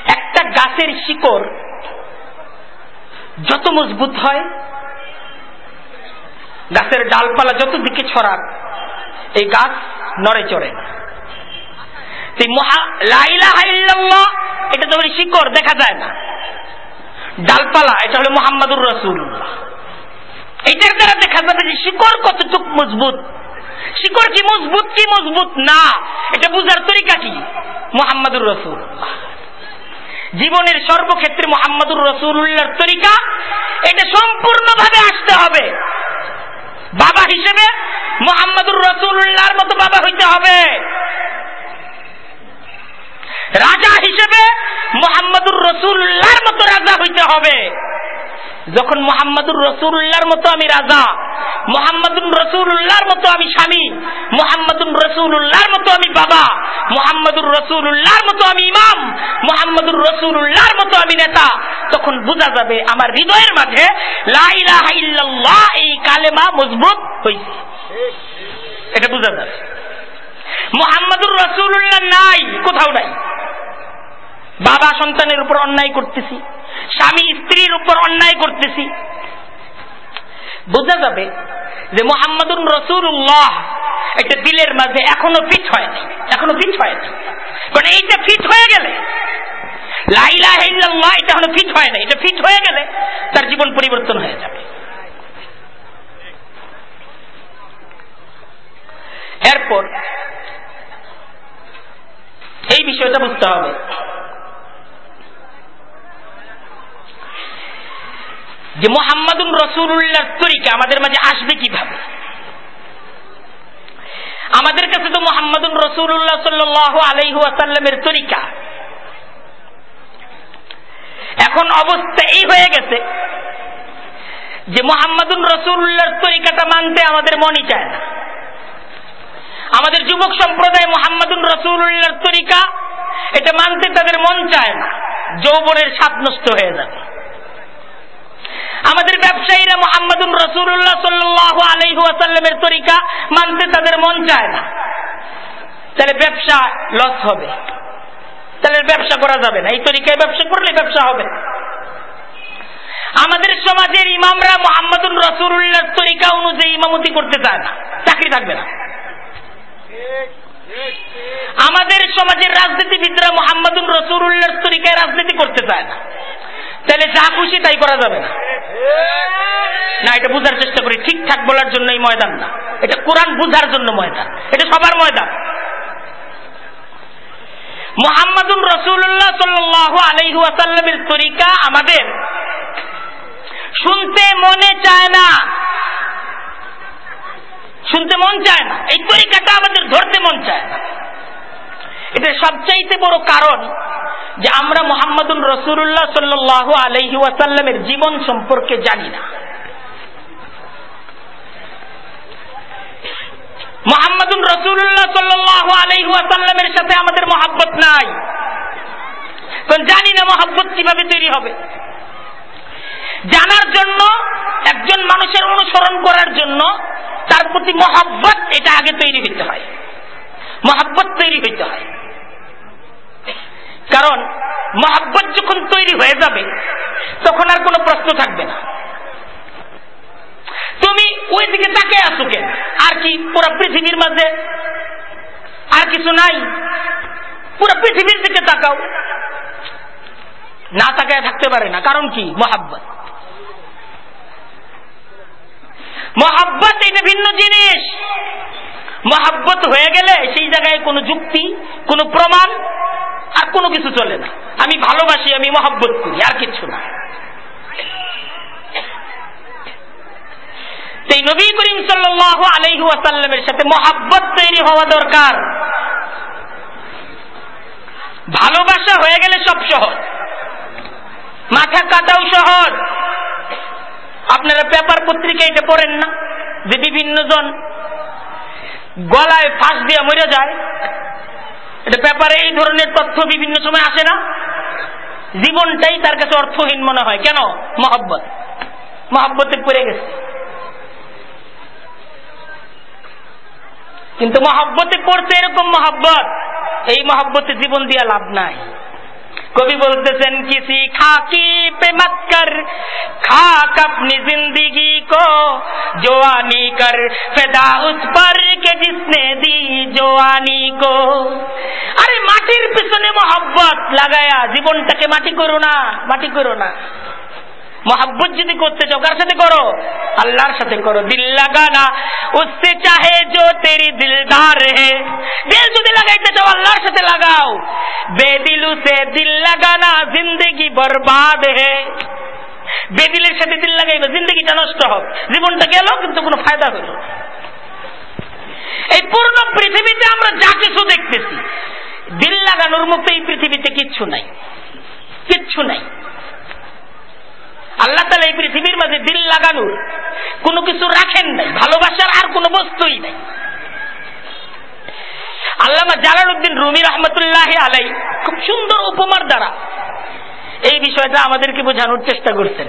একটা গাছের শিকড় যত মজবুত হয়, গাছের ডালপালা যত দিকে ছড়াক এই গাছ নড়ে চড়ে না। এটা তো শিকড় দেখা যায় না। ডালপালা এটা হলো মোহাম্মদুর রসুল্লাহ এইটার দ্বারা দেখা যাবে যে শিকড় কতটুক মজবুত। শিকড় কি মজবুত কি মজবুত? না। এটা বুঝার তরিকা কি? মোহাম্মদুর রসুল্লাহ জীবনের সর্বক্ষেত্রে মোহাম্মদুর রসুল্লাহর তরিকা, এটা সম্পূর্ণভাবে আসতে হবে। বাবা হিসেবে মোহাম্মদুর রসুল্লাহর মতো বাবা হইতে হবে। রাজা হিসেবে মোহাম্মদুর রসুল্লাহর মতো রাজা হইতে হবে। যখন মোহাম্মদুর রসুল্লাহর মতো আমি রাজা, মোহাম্মদুর রসুল্লাহর মতো আমি স্বামী, মোহাম্মদুর রসুল্লাহর মতো আমি বাবা, মোহাম্মদুর রসুল্লাহর মতো আমি ইমাম, মোহাম্মদুর রসুল্লাহর মতো আমি নেতা, তখন বোঝা যাবে আমার হৃদয়ের মাঝে লাইলাহ এই কালেমা মজবুত হয়েছে এটা বোঝা যাবে মোহাম্মদুর রসুল্লাহ নাই, কোথাও নাই। বাবা সন্তানের উপর অন্যায় করতেছি, স্বামী স্ত্রীর উপর অন্যায় করতেছি। বোঝা যাবে যে মোহাম্মদুর রসুল্লাহ একটা দিলের মাঝে এখনও ফিট হয়নি এখনও ফিট হয়নি কারণ এইটা ফিট হয়ে গেলে লাইলা হেল্লাল্লাহ এটা হলো ফিট হয় না এটা ফিট হয়ে গেলে তার জীবন পরিবর্তন হয়ে যাবে। এরপর বিষয়টা বুঝতে হবে। যে মোহাম্মদুন রসুল্লাহর তরিকা আমাদের মাঝে আসবে কীভাবে? আমাদের কাছে তো মোহাম্মদুন রসুল্লাহ সাল্লাহ আলাইহু আসাল্লামের তরিকা। এখন অবস্থা এই হয়ে গেছে যে মোহাম্মদুন রসুল্লাহর তরিকাটা মানতে আমাদের মনই চায় না। আমাদের যুবক সম্প্রদায় মোহাম্মদুন রসুল্লাহর তরিকা এটা মানতে তাদের মন চায় না। যৌবনের স্বাদ নষ্ট হয়ে যাবে। আমাদের ব্যবসায়ীরা মোহাম্মদুন রসুল্লাহ সাল্লাহ আলহু আসাল্লামের তরিকা মানতে তাদের মন চায় না। তাহলে ব্যবসা লস হবে। তাহলে ব্যবসা করা যাবে না। এই তরিকায় ব্যবসা করলে ব্যবসা হবে আমাদের সমাজের ইমামরা মোহাম্মদুন রসুল্লাহর তরিকা অনুযায়ী ইমামতি করতে চায় না। চাকরি থাকবে না। আমাদের সমাজের রাজনীতিবিদরা মোহাম্মদুন রসুল্লাহর তরিকায় রাজনীতি করতে চায় না। তাহলে যা খুশি তাই করা যাবে না। না, এটা বুঝার চেষ্টা করি। ঠিকঠাক বলার জন্য এই ময়দান না। এটা কোরআন বুঝার জন্য ময়দান। এটা সবার ময়দান। মোহাম্মদুন রসুল্লাহ সাল্লাহ আলহু আসাল্লামের তরিকা আমাদের শুনতে মনে চায় না। শুনতে মন চায় না। এই তরিকাটা আমাদের ধরতে মন চায় না। এটা সবচাইতে বড় কারণ যে আমরা মোহাম্মদুল রসুল্লাহ সাল্লাহ আলহি ওয়াসাল্লামের জীবন সম্পর্কে জানি না। মোহাম্মদুল রসুল্লাহ সাল্লাহ আলহি ওয়াসাল্লামের সাথে আমাদের মহাব্বত নাই। জানি না মহাব্বত কীভাবে তৈরি হবে। জানার জন্য, একজন মানুষের অনুসরণ করার জন্য তার প্রতি মহাব্বত এটা আগে তৈরি হইতে হয়। মহাব্বত তৈরি হইতে হয়। কারণ মহাব্বত যখন তৈরি হয়ে যাবে, তখন আর কোনো প্রশ্ন থাকবে না। তুমি ওই দিকে তাকে আসো কেন? আর কি পুরো পৃথিবীর মাঝে? আর কিছু নাই। পুরো পৃথিবীর দিকে তাকাও। না তাকায় থাকতে পারে না। কারণ কি? মহাব্বত। মহাব্বত এটা ভিন্ন জিনিস। মহাব্বত হয়ে গেলে সেই জায়গায় কোনো যুক্তি, কোনো প্রমাণ আর কোনো কিছু চলে না। আমি ভালোবাসি, আমি মহাব্বত করি, আর কিছু না। সেই নবী করিম সাল্লাহ আলহু আসাল্লামের সাথে মহাব্বত তৈরি হওয়া দরকার। ভালোবাসা হয়ে গেলে সব সহজ। মাথা কাটাও সহজ। আপনারা পেপার পত্রিকা এটা পড়েন না। যে বিভিন্ন জন গলায় ফাঁস দিয়ে মরে যায়, এটা পেপারে এই ধরনের তথ্য বিভিন্ন সময় আসে না। জীবনটাই তার কাছে অর্থহীন মনে হয়। কেন? মহব্বত। মহব্বতে পড়ে গেছে। কিন্তু মহব্বতে পড়ছে এরকম মহব্বত, এই মহব্বতে জীবন দিয়ে লাভ নাই। কবি বলতেছেন, কিসি খাকি পে মত খাক আপনি জিন্দগি কো জোয়ানি কর, ফেদা উস পর কে জিসনে দি জোয়ানি কো। আরে মাটির পিছনে মোহাব্বত লাগায়া জীবনটাকে মাটি করো না, মাটি করো না। মহাব্বত যদি করতে চাও, কার সাথে করো? আল্লাহর সাথে করো। দিল লাগানা উসে চাহে জো তেরি দিলদার হে। দিল যদি লাগাইতে চাও, আল্লাহর সাথে লাগাও। বেদিলু উসে দিল লাগানা, জিন্দেগি বরবাদ হে। বেদিলের সাথে দিল লাগাইবে, জিন্দেগিটা নষ্ট হোক। জীবনটা গেল, কিন্তু কোনো ফায়দা হলো এই পূর্ণ পৃথিবীতে আমরা যা কিছু দেখতেছি, দিল লাগানোর মতো এই পৃথিবীতে কিচ্ছু নাই। কিচ্ছু নাই। আল্লাহ তালা এই পৃথিবীর মাঝে দিল লাগানোর কোনো কিছু রাখেন নাই, ভালোবাসার আর কোনো বস্তুই নাই। আল্লামা জালালউদ্দিন রুমি রহমতুল্লাহ আলাই খুব সুন্দর উপমার দ্বারা এই বিষয়টা আমাদেরকে বোঝানোর চেষ্টা করছেন।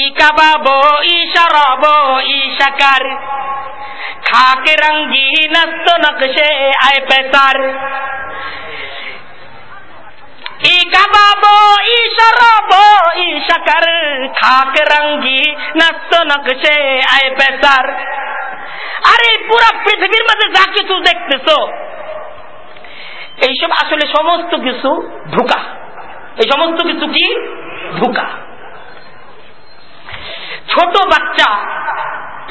ই কাবাবো ই শাকার, খাকে রঙ্গি নস্ত নকশে আয় পেসার। কাবাবো ই শরাবো ই শাকার খাকে রঙ্গি নস্ত নকশে আয় পেসার আরে, পুরা পৃথিবীর মধ্যে যা কিছু দেখতেছ, এইসব আসলে সমস্ত কিছু ধোকা। এই সমস্ত কিছু কি? ধোকা। ছোট বাচ্চা,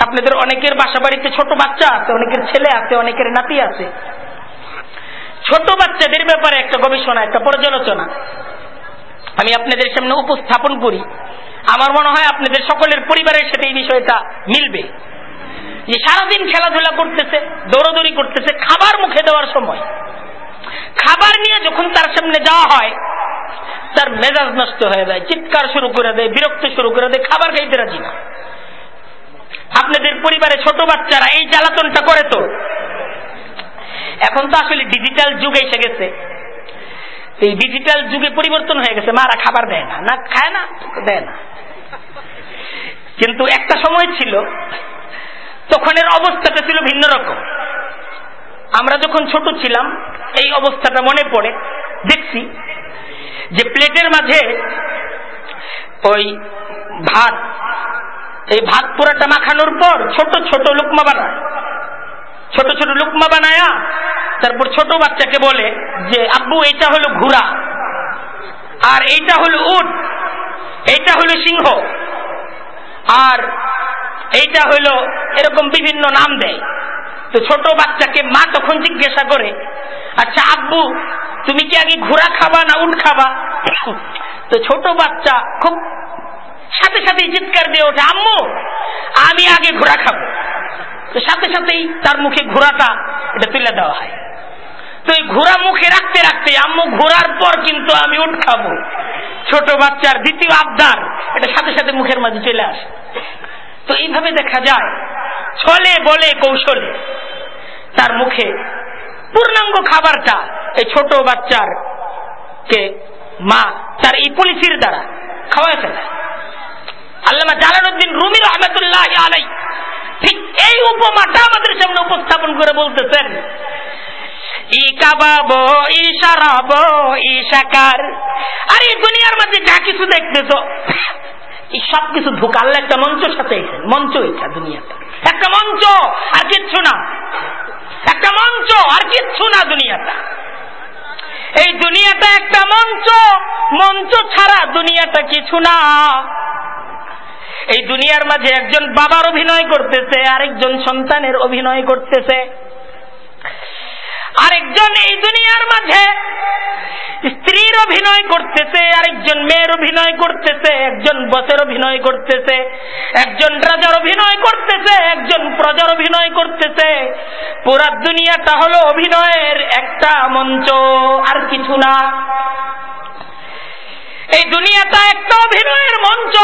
আপনাদের অনেকের বাসা বাড়িতে ছোট বাচ্চা আছে, অনেকের ছেলে আছে, অনেকের নাতি আছে। ছোট বাচ্চাদের ব্যাপারে একটা গবেষণা, একটা পর্যালোচনা। আমি আপনাদের সামনে উপস্থাপন করি। আমার মনে হয় আপনাদের সকলের পরিবারের সাথে এই বিষয়টা মিলবে। যে সারাদিন খেলাধুলা করতেছে, দৌড়দৌড়ি করতেছে, খাবার মুখে দেওয়ার সময়। খাবার নিয়ে যখন তার সামনে যাওয়া হয়, তার মেজাজ নষ্ট হয়ে যায়, চিৎকার শুরু করে দেয়, বিরক্ত শুরু করে দেয়, খাবার খাইতে রাজি না। আপনাদের পরিবারে ছোট বাচ্চারা এই জ্বালাতনটা করে তো এখন তো আসলে ডিজিটাল যুগ এসে গেছে। এই ডিজিটাল যুগে পরিবর্তন হয়ে গেছে। মারা খাবার দেয় না না খায় না, দেয় না। কিন্তু একটা সময় ছিল, তখনের অবস্থাটা ছিল ভিন্ন রকম। আমরা যখন ছোট ছিলাম, এই অবস্থাটা মনে পড়ে। দেখছি যে প্লেটের মাঝে ওই ভাত, এই ভাত পোড়াটা মাখানোর পর ছোট ছোট লুকমা বানায়। ছোট ছোট লুকমা বানায়া, তারপর ছোট বাচ্চাকে বলে যে, আব্বু এটা হলো ঘোড়া, আর এইটা হলো উট, এইটা হলো সিংহ, আর এইটা হলো এরকম বিভিন্ন নাম দেয়। তো ছোট বাচ্চাকে মা তখন জিজ্ঞাসা করে আচ্ছা আব্বু, তুমি কি আগে ঘোড়া খাবা না উট খাবা? তো ছোট বাচ্চা খুব সাথে সাথে চিৎকার দিয়ে ওঠে, আম্মু, আমি আগে ঘোড়া খাব। সাথে সাথেই তার মুখে ঘোড়াটা এটা তুলে দেওয়া হয়। তো এই ঘোড়া মুখে রাখতে রাখতে, আম্মু ঘোড়ার পর কিন্তু আমি উঠ খাব। ছোট বাচ্চার দ্বিতীয় আবদার, এটা সাথে সাথে মুখের মাঝে চলে আসে। তো এইভাবে দেখা যায়, ছলে বলে কৌশলে তার মুখে পূর্ণাঙ্গ খাবারটা এই ছোট বাচ্চার কে মা তার এই পলিসির দ্বারা খাওয়ায় ফেলে। আল্লামা জালালউদ্দিন রুমি রহমতুল্লাহ আলাই ঠিক এই উপমাটা আমাদের সামনে উপস্থাপন করে বলতেছেন। ই কাবাবো, ই সারাবো ই সাকার আর এই দুনিয়ার মধ্যে যা কিছু দেখতেছো, এই সব কিছু একটা মঞ্চের সাথে মঞ্চ এটা দুনিয়াটা একটা মঞ্চ, আর কিচ্ছু না। একটা মঞ্চ, আর কিচ্ছু না দুনিয়াটা। এই দুনিয়াটা একটা মঞ্চ মঞ্চ ছাড়া দুনিয়াটা কিছু না। এই দুনিয়ার মাঝে একজন বাবার অভিনয় করতেছে, আরেকজন সন্তানের অভিনয় করতেছে। আরেকজন এই দুনিয়ার মাঝে স্ত্রীর অভিনয় করতেছে, আরেকজন মেয়ের অভিনয় করতেছে, একজন বসের অভিনয় করতেছে, একজন রাজার অভিনয় করতেছে, একজন প্রজার অভিনয় করতেছে। পুরা দুনিয়াটা হলো অভিনয়ের একটা মঞ্চ, আর কিছু না। এই দুনিয়াটা একটা অভিনয়ের মঞ্চ।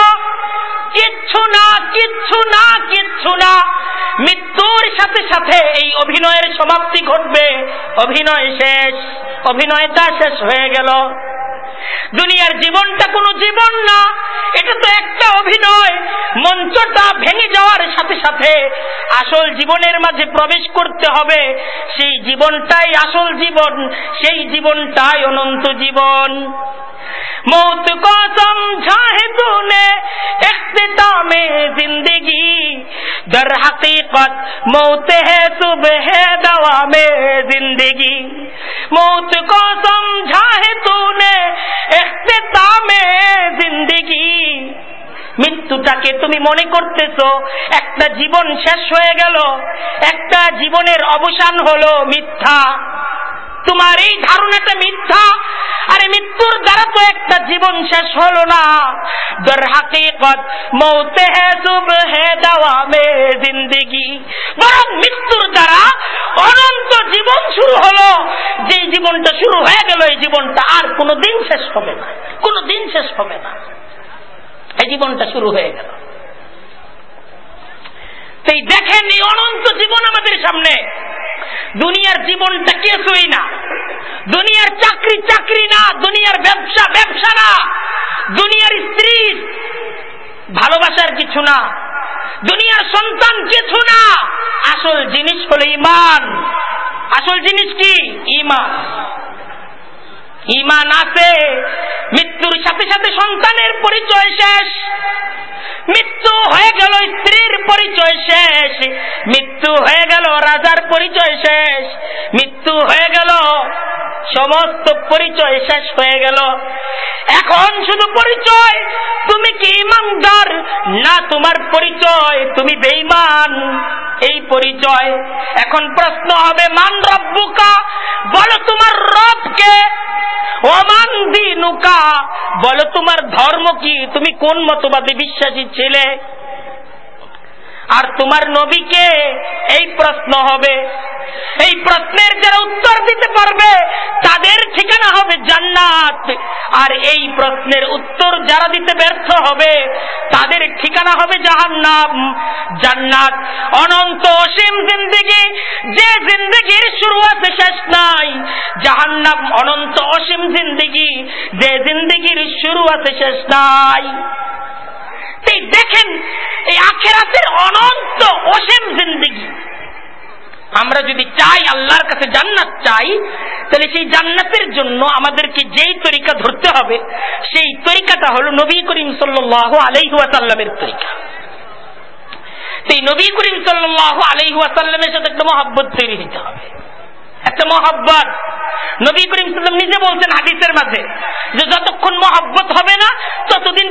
কিচ্ছু না কিচ্ছু না কিচ্ছু না। মৃত্যুর সাথে সাথে এই অভিনয়ের সমাপ্তি ঘটবে। অভিনয় শেষ, অভিনয়টা শেষ হয়ে গেল। দুনিয়ার জীবনটা কোনো জীবন না, এটা তো একটা অভিনয়। মঞ্চটা ভেঙে যাওয়ার সাথে সাথে আসল জীবনের মাঝে প্রবেশ করতে হবে। সেই জীবনটাই আসল জীবন, সেই জীবনটাই অনন্ত জীবন। মৌত কসম ঝাহে তুনে ইখতিতামে জিন্দেগি। দর হাকিকত মৌত হে সুবহ দওয়ামে জিন্দগি। মৌত কসম ঝাহে তুনে জিন্দিগি। মৃত্যুটাকে তুমি মনে করতেছ, একটা জীবন শেষ হয়ে গেল, একটা জীবনের অবসান হলো মিথ্যা। তোমার এই ধারণাটা মিথ্যা, আরে মৃত্যুর দ্বারা তো এক জীবন শেষ হলো না। দর হাকিকত, মৌতে হে সুব হে দাওয়া মে জিন্দিগি। বরং মৃত্যুর দ্বারা অনন্ত জীবন শুরু হলো। যে জীবনটা শুরু হয়ে গেল, এই জীবনটা আর কোনো দিন শেষ হবে না। কোনো দিন শেষ হবে না। এই জীবনটা শুরু হয়ে গেল। সেই দেখেন এই অনন্ত জীবন আমাদের সামনে। দুনিয়ার জীবনটা কিছুই না। দুনিয়ার চাকরি চাকরি না, দুনিয়ার ব্যবসা ব্যবসা না। দুনিয়ার স্ত্রী ভালোবাসার কিছু না। দুনিয়ার সন্তান কিছু না। আসল জিনিস হলো ইমান আসল জিনিস কি? ইমান ইমান আছে, মৃত্যুর সাথে সাথে সন্তানের পরিচয় শেষ। মৃত্যু হয়ে গেল স্ত্রীর পরিচয় শেষ। মৃত্যু হয়ে গেল রাজার পরিচয় শেষ। মৃত্যু হয়ে গেল, সমস্ত পরিচয় শেষ হয়ে গেল। এখন শুধু পরিচয়, তুমি কি ইমানদার? না, তোমার পরিচয়, তুমি বেইমান এই পরিচয়। এখন প্রশ্ন হবে, মান রব্বুকা? বলো তোমার রবকে। ওমান দিনুকা বলো তোমার ধর্ম কি? তুমি কোন মতবাদে বিশ্বাসী ছিলে? আর তোমার নবীকে এই প্রশ্ন হবে। এই প্রশ্নের যারা উত্তর দিতে পারবে, তাদের ঠিকানা হবে জান্নাত। আর এই প্রশ্নের উত্তর যারা দিতে ব্যর্থ হবে, তাদের ঠিকানা হবে জাহান্নাম। জান্নাত অনন্ত অসীম জিন্দিগি, যে জিন্দিগির শুরু আছে, শেষ নাই। জাহান্নাম অনন্ত অসীম জিন্দিগি, যে জিন্দিগির শুরু আছে, শেষ নাই। দেখেন, এই আখেরাতের অনন্ত অসীম জিন্দিগি। আমরা যদি চাই আল্লাহর কাছে জান্নাত চাই, তাহলে সেই জান্নাতের জন্য আমাদেরকে যেই তরিকা ধরতে হবে, সেই তরিকাটা হলো নবী করিম সাল্লাহ আলাইহুয়াসাল্লামের তরিকা। সেই নবী করিম সাল্লাহ আলাইহুয়াসাল্লামের সাথে একটা মহাব্বত তৈরি হতে হবে। একটা মহাব্বত। নবী করিম সাল্লাম নিজে বলছেন হাদিসের মাঝে যে যতক্ষণ মহাব্বত হবে না ততদিন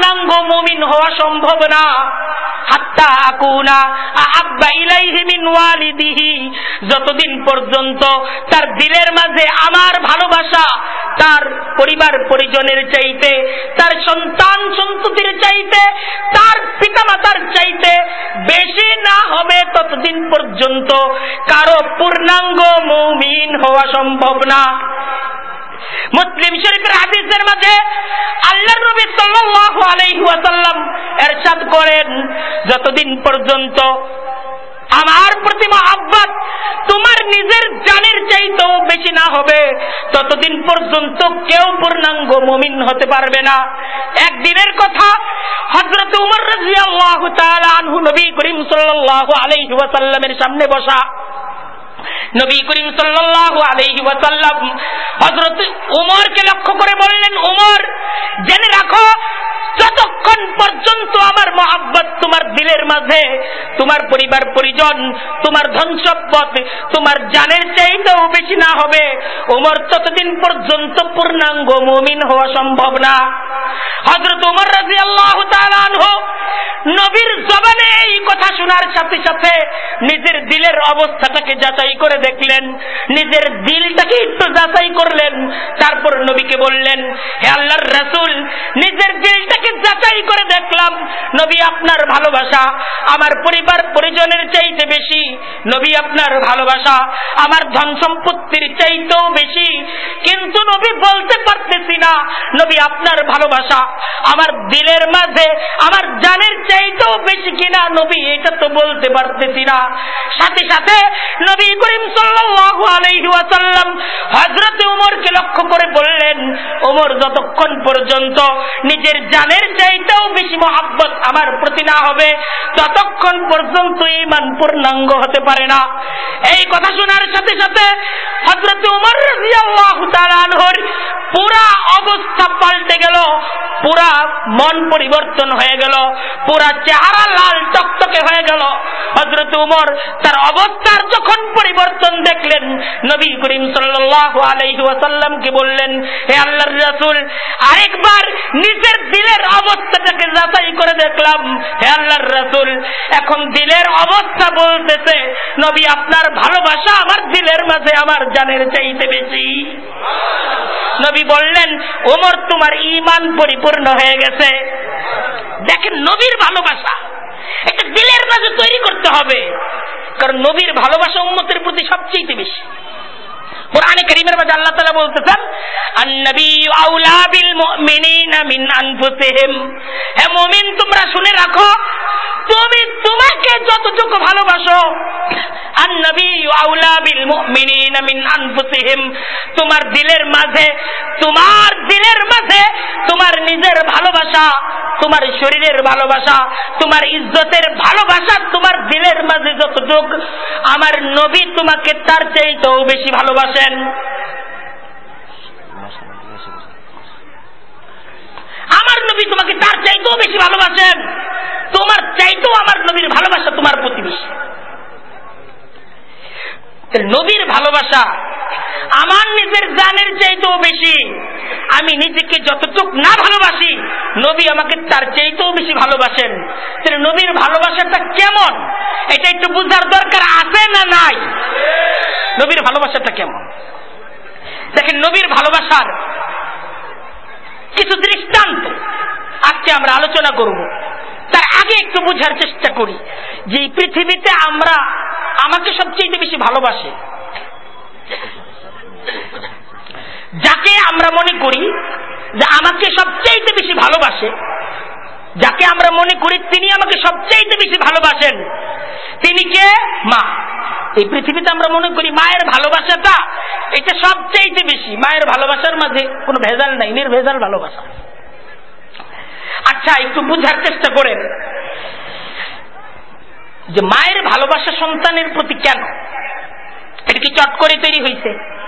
পূর্ণাঙ্গ মমিন হওয়া সম্ভব না। যতদিন পর্যন্ত তার দিলের মাঝে আমার ভালোবাসা, তার পরিবার পরিজনের চাইতে, তার সন্তান সন্ততির চাইতে, তার পিতামাতার চাইতে বেশি না হবে ততদিন পর্যন্ত কারও পূর্ণাঙ্গ মৌমিন হওয়া সম্ভব না। মুসলিম শরীফের হাদিসের মাঝে আল্লাহ নবী সাল্লাল্লাহু আলাইহি ওয়াসাল্লাম এরশাদ করেন, যতদিন পর্যন্ত আমার প্রতি মহাব্বত তোমার নিজের জানের চাইতেও বেশি না হবে, ততদিন পর্যন্ত কেউ পূর্ণাঙ্গ মমিন হতে পারবে না। একদিনের কথা হজরত উমর রাজিয়াল্লাহু তাআলা আনহু নবী করিম সাল্লাল্লাহু আলাইহি ওয়াসাল্লামের সামনে বসা। নবী করিম ওয়াসাল্লাম হযরত উমরকে লক্ষ্য করে বললেন, উমর, জেনে রাখো, যতক্ষণ পর্যন্ত আমার মহাব্বত তোমার দিলের মাঝে, তোমার পরিবার পরিজন, তোমার ধন সম্পদ, তোমার জানের চাইতেও বেশি না হবে, উমর ততদিন পর্যন্ত পূর্ণাঙ্গ মুমিন হওয়া সম্ভব না। হজরত উমর রাজি আল্লাহ নবীর জবানে এই কথা শোনার সাথে সাথে নিজের দিলের অবস্থাটাকে যাচাই করে দেখলেন, নিজের দিলটাকে একটু যাচাই করলেন। তারপর নবীকে বললেন, হে আল্লাহর রাসুল, নিজের দিলটাকে যাচাই করে দেখলাম। নবী আপনার ভালোবাসা আমার পরিবার পরিজনের চাইতে বেশি। নবী আপনার ভালোবাসা আমার ধন সম্পত্তির চাইতেও বেশি। কিন্তু নবী বলতে পারতেছি না, নবী আপনার ভালোবাসা আমার দিলের মাঝে আমার জানের চাইতেও বেশি কিনা। নবী এটা তো বলতে পারতেছি না। সাথে সাথে নবী করিম সাল্লাল্লাহু লক্ষ্য করে বললেন ওমর যতক্ষণ পর্যন্ত নিজের জানের চাইতেও বেশি মহাব্বত আমার প্রতি না হবে, ততক্ষণ পর্যন্ত পূর্ণাঙ্গ হতে পারে না। এই কথা শোনার সাথে সাথে হযরত উমর রাদিয়াল্লাহু পুরা অবস্থা পাল্টে গেল, পুরা মন পরিবর্তন হয়ে গেল, পুরা চেহারা লাল টকটকে হয়ে গেল। হজরত উমর তার অবস্থার যখন পরিবর্তন দেখলেন নবী করিম আলাইহি ওয়াসাল্লামকে বললেন, হে আল্লাহর রাসূল, আরেকবার নিজের দিলের অবস্থাটাকে যাচাই করে দেখলাম। হে আল্লাহর রাসূল, এখন দিলের অবস্থা বলতেছে, নবী আপনার ভালোবাসা আমার দিলের মাঝে আমার জানের চাইতে বেশি। নবী বললেন, ওমর, তোমার ইমান পরিপূর্ণ হয়ে গেছে। দেখেন নবীর ভালোবাসা। এটা দিলের মাঝে তৈরি করতে হবে। কারণ নবীর ভালোবাসা উন্মতের প্রতি সবচেয়ে বেশি। কোরআনে করিমের মাঝে আল্লাহ তাআলা বলতেছেন তোমরা ভালোবাসো দিলের মাঝে, তোমার দিলের মাঝে তোমার নিজের ভালোবাসা, তোমার শরীরের ভালোবাসা, তোমার ইজ্জতের ভালোবাসা তোমার দিলের মাঝে যতটুক, আমার নবী তোমাকে তার চাইতেও বেশি ভালোবাসেন আমার নবী তোমাকে তার চাইতেও বেশি ভালোবাসেন। তোমার চাইতেও আমার নবীর ভালোবাসা তোমার প্রতি বেশি। নবীর ভালোবাসা, আমার নিজের জানের চাইতেও বেশি। আমি নিজেকে যতটুক না ভালোবাসি, নবী আমাকে তার চাইতেও বেশি ভালোবাসেন। তাহলে নবীর ভালোবাসাটা কেমন? এটা একটু বুঝার দরকার আছে না নাই? নবীর ভালোবাসাটা কেমন? দেখেন, নবীর ভালোবাসার কিছু দৃষ্টান্ত আজকে আমরা আলোচনা করব। তার আগে একটু বুঝার চেষ্টা করি যে পৃথিবীতে আমরা আমাকে সবচেয়ে বেশি ভালোবাসে। যাকে আমরা মনে করি যে আমাকে সবচেয়ে বেশি ভালোবাসে, যাকে আমরা মনে করি তিনি আমাকে সবচেয়ে বেশি ভালোবাসেন, তিনি কে? মা। এই পৃথিবীতে আমরা মনে করি মায়ের ভালোবাসাটা এটা সবচেয়ে বেশি। মায়ের ভালোবাসার মাঝে কোনো ভেজাল নাই নির্ভেজাল ভালোবাসা। আচ্ছা একটু বুঝার চেষ্টা করেন। যে মায়ের ভালোবাসা সন্তানের প্রতি কেন? এটা কি চট করে তৈরি হয়েছে?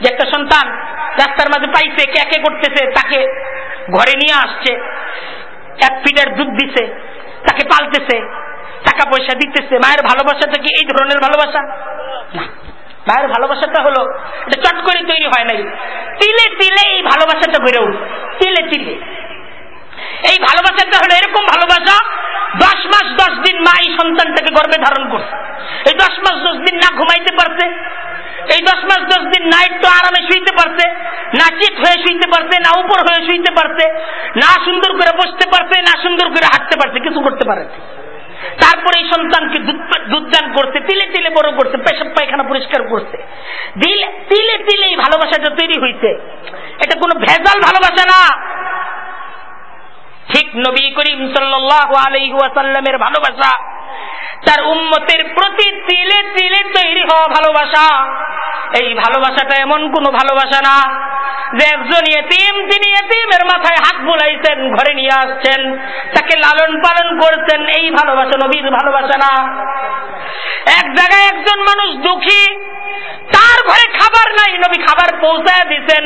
যে একটা সন্তান রাস্তার মাঝে পাইছে, কে করতেছে, তাকে ঘরে নিয়ে আসছে, এক ফিটার দুধ দিছে, তাকে পালতেছে, টাকা পয়সা দিতেছে। মায়ের ভালোবাসাটা কি এই ধরনের ভালোবাসা? না। মায়ের ভালোবাসাটা হলো, এটা চট করে তৈরি হয় নাই। তিলে তিলে এই ভালোবাসাটা গড়ে উঠবে তিলে তিলে। এই ভালোবাসাটা হলো এরকম ভালোবাসা, দশ মাস দশ দিন মা এই সন্তানটাকে গর্বে ধারণ করছে। এই দশ মাস দশ দিন না ঘুমাইতে পারছে। এই দশ মাস দশ দিন না একটু আরামে শুইতে পারছে, না চিত হয়ে শুইতে পারছে, না উপর হয়ে শুইতে পারছে, না সুন্দর করে বসতে পারছে, না সুন্দর করে হাঁটতে পারছে, কিছু করতে পারে তারপরে এই সন্তানকে দুধ দান করছে, তিলে তিলে বড় করছে, পেশাব পায়খানা পরিষ্কার করছে। তিলে তিলে এই ভালোবাসাটা তৈরি হয়েছে এটা কোনো ভেজাল ভালোবাসা না। ঠিক নবী করিম সাল্লাহ আলহিহাসাল্লামের ভালোবাসা তার উম্মতের প্রতি তিলে তিলে তৈরি হওয়া ভালোবাসা। এই ভালোবাসাটা এমন কোন ভালোবাসা না যে একজন এতিম তিনি এতিমের মাথায় হাত বুলাইছেন, ঘরে নিয়ে আসছেন, তাকে লালন পালন করছেন, এই ভালোবাসা নবীর ভালোবাসা না। এক জায়গায় একজন মানুষ দুঃখী, তার ঘরে খাবার নাই, নবী খাবার পৌঁছায় দিচ্ছেন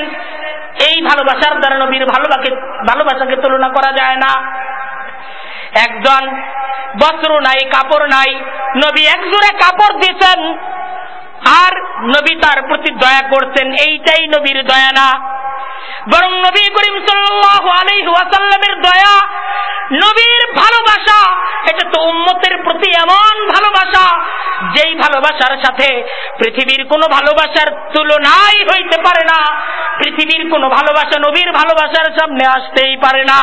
এই ভালোবাসার দ্বারা নবীর ভালোবাসাকে ভালোবাসাকে তুলনা করা যায় না। একজন বস্ত্র নাই কাপড় নাই। নবী একজোড়ে কাপড় দিচ্ছেন আর নবী তার প্রতি দয়া করছেন। এইটাই নবীর দয়া না। বরং নবী করিম ওয়াসাল্লামের দয়া, নবীর ভালোবাসা, এটা তো উম্মতের প্রতি এমন ভালোবাসা, যেই ভালোবাসার সাথে পৃথিবীর কোনো ভালোবাসার তুলনাই হইতে পারে না। পৃথিবীর কোনো ভালোবাসা নবীর ভালোবাসার সামনে আসতেই পারে না।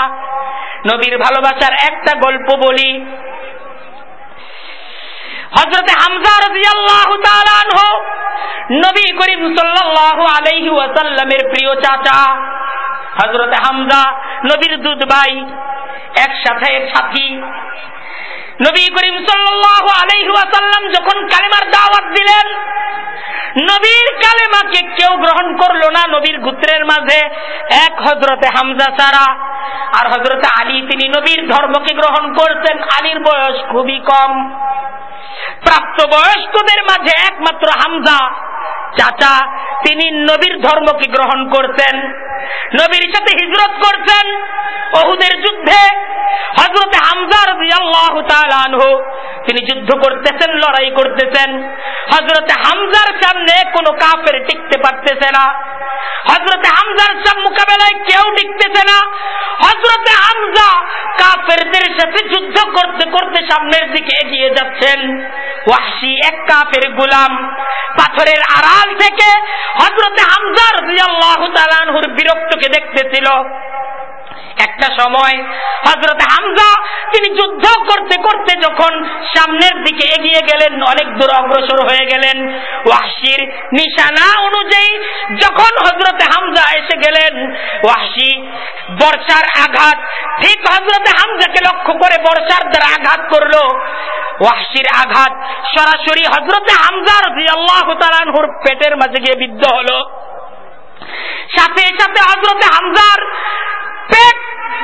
নবীর ভালোবাসার একটা গল্প বলি হজরতে হামজা রাদিয়াল্লাহু তাআলা আনহু, নবী করিম সাল্লাল্লাহু আলাইহি ওয়াসাল্লামের প্রিয় চাচা। হজরতে হামজা, নবীর দুধ ভাই, একসাথে এক সাথী। নবী করিম সাল্লাল্লাহু আলাইহি যখন কালেমার দাওয়াত দিলেন, নবীর কালেমাকে কেউ গ্রহণ করল না নবীর গুত্রের মাঝে, এক হজরতে হামজা ছাড়া। আর হজরতে আলী, তিনি নবীর ধর্মকে গ্রহণ করছেন। আলীর বয়স খুবই কম। প্রাপ্ত বয়স্কদের মাঝে একমাত্র হামজা। চাচা, তিনি নবীর ধর্মকে গ্রহণ করছেন? নবীর সাথে হিজরত করছেন অহুদের যুদ্ধে? হজরতে হামজার তিনি যুদ্ধ করতেছেন, লড়াই করতেছেন। হজরতে হামজার সামনে কাফের টিকতে পারতেছে না। হজরতে হামজার সব মোকাবেলায় কেউ টিকতেছে না। হজরতে হামজা কাফেরদের সাথে যুদ্ধ করতে করতে সামনের দিকে এগিয়ে যাচ্ছেন। ওয়াসি এক কাফের গুলাম, পাথরের আড়াল থেকে হজরতে হামজার বিরক্তকে দেখতেছিল। একটা সময় হজরত হামজা, তিনি যুদ্ধ করতে করতে যখন সামনের দিকে এগিয়ে গেলেন, অনেক দূর অগ্রসর হয়ে গেলেন। ওয়াসির নিশানা অনুযায়ী যখন হজরতে হামজা এসে গেলেন ওয়াসি বর্ষার আঘাত, ঠিক হজরতে হামজাকে লক্ষ্য করে বর্ষার দ্বারা আঘাত করল। ওয়াসির আঘাত সরাসরি হজরতে হামজার তালানহুর পেটের মাঝে গিয়ে বিদ্ধ হলো। সাথে সাথে হজরতে হামজার পেট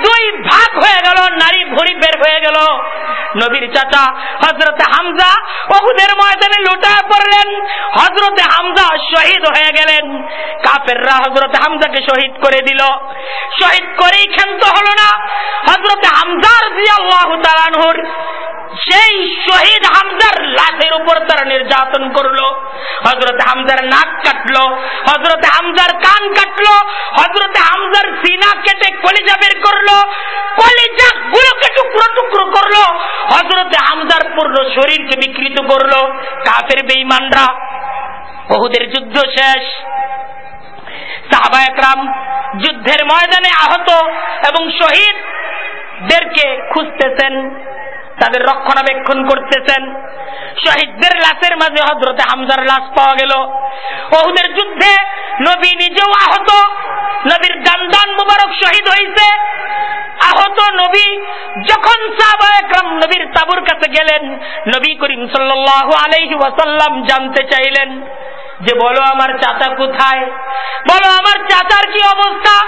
দুই ভাগ হয়ে গেল, নারী ভরি বের হয়ে গেল। নবীর চাচা হামজা ময়দানে লুটায় পড়লেন। হামজা শহীদ হয়ে গেলেন। কাফেররা হামজাকে শহীদ করে দিল। শহীদ করেই ক্ষান্ত হলো না। হজরতে হামজার জিয়াল্লাহ সেই শহীদ হামজার লাশের উপর তারা নির্যাতন করল। হজরত হামজার নাক কাটলো। হজরত হামজার কান কাটলো হজরত হামজার সিনা কেটে কলিজা বের করল কলিজা গুলোকে টুকরো টুকরো করল হজরত হামজার পূর্ণ শরীরকে বিকৃত করল কাফের বেইমানরা বহুদের যুদ্ধ শেষ। সাহাবায়াম যুদ্ধের ময়দানে আহত এবং শহীদদেরকে খুঁজতেছেন, তাদের রক্ষণাবেক্ষণ করতেছেন। শহীদদের লাশের মাঝে হজরতে হামজার লাশ পাওয়া গেল। বহুদের যুদ্ধে নবী নিজেও আহত, নবীর দান মুবারক শহীদ হয়েছে। আহত নবী যখন সাহবায়াম নবীর তাবুর কাছে গেলেন, নবী করিম সাল্লাহ আলাইহি ওয়াসাল্লাম জানতে চাইলেন যে বলো আমার চাচা কোথায়? বলো, আমার চাচার কি অবস্থা?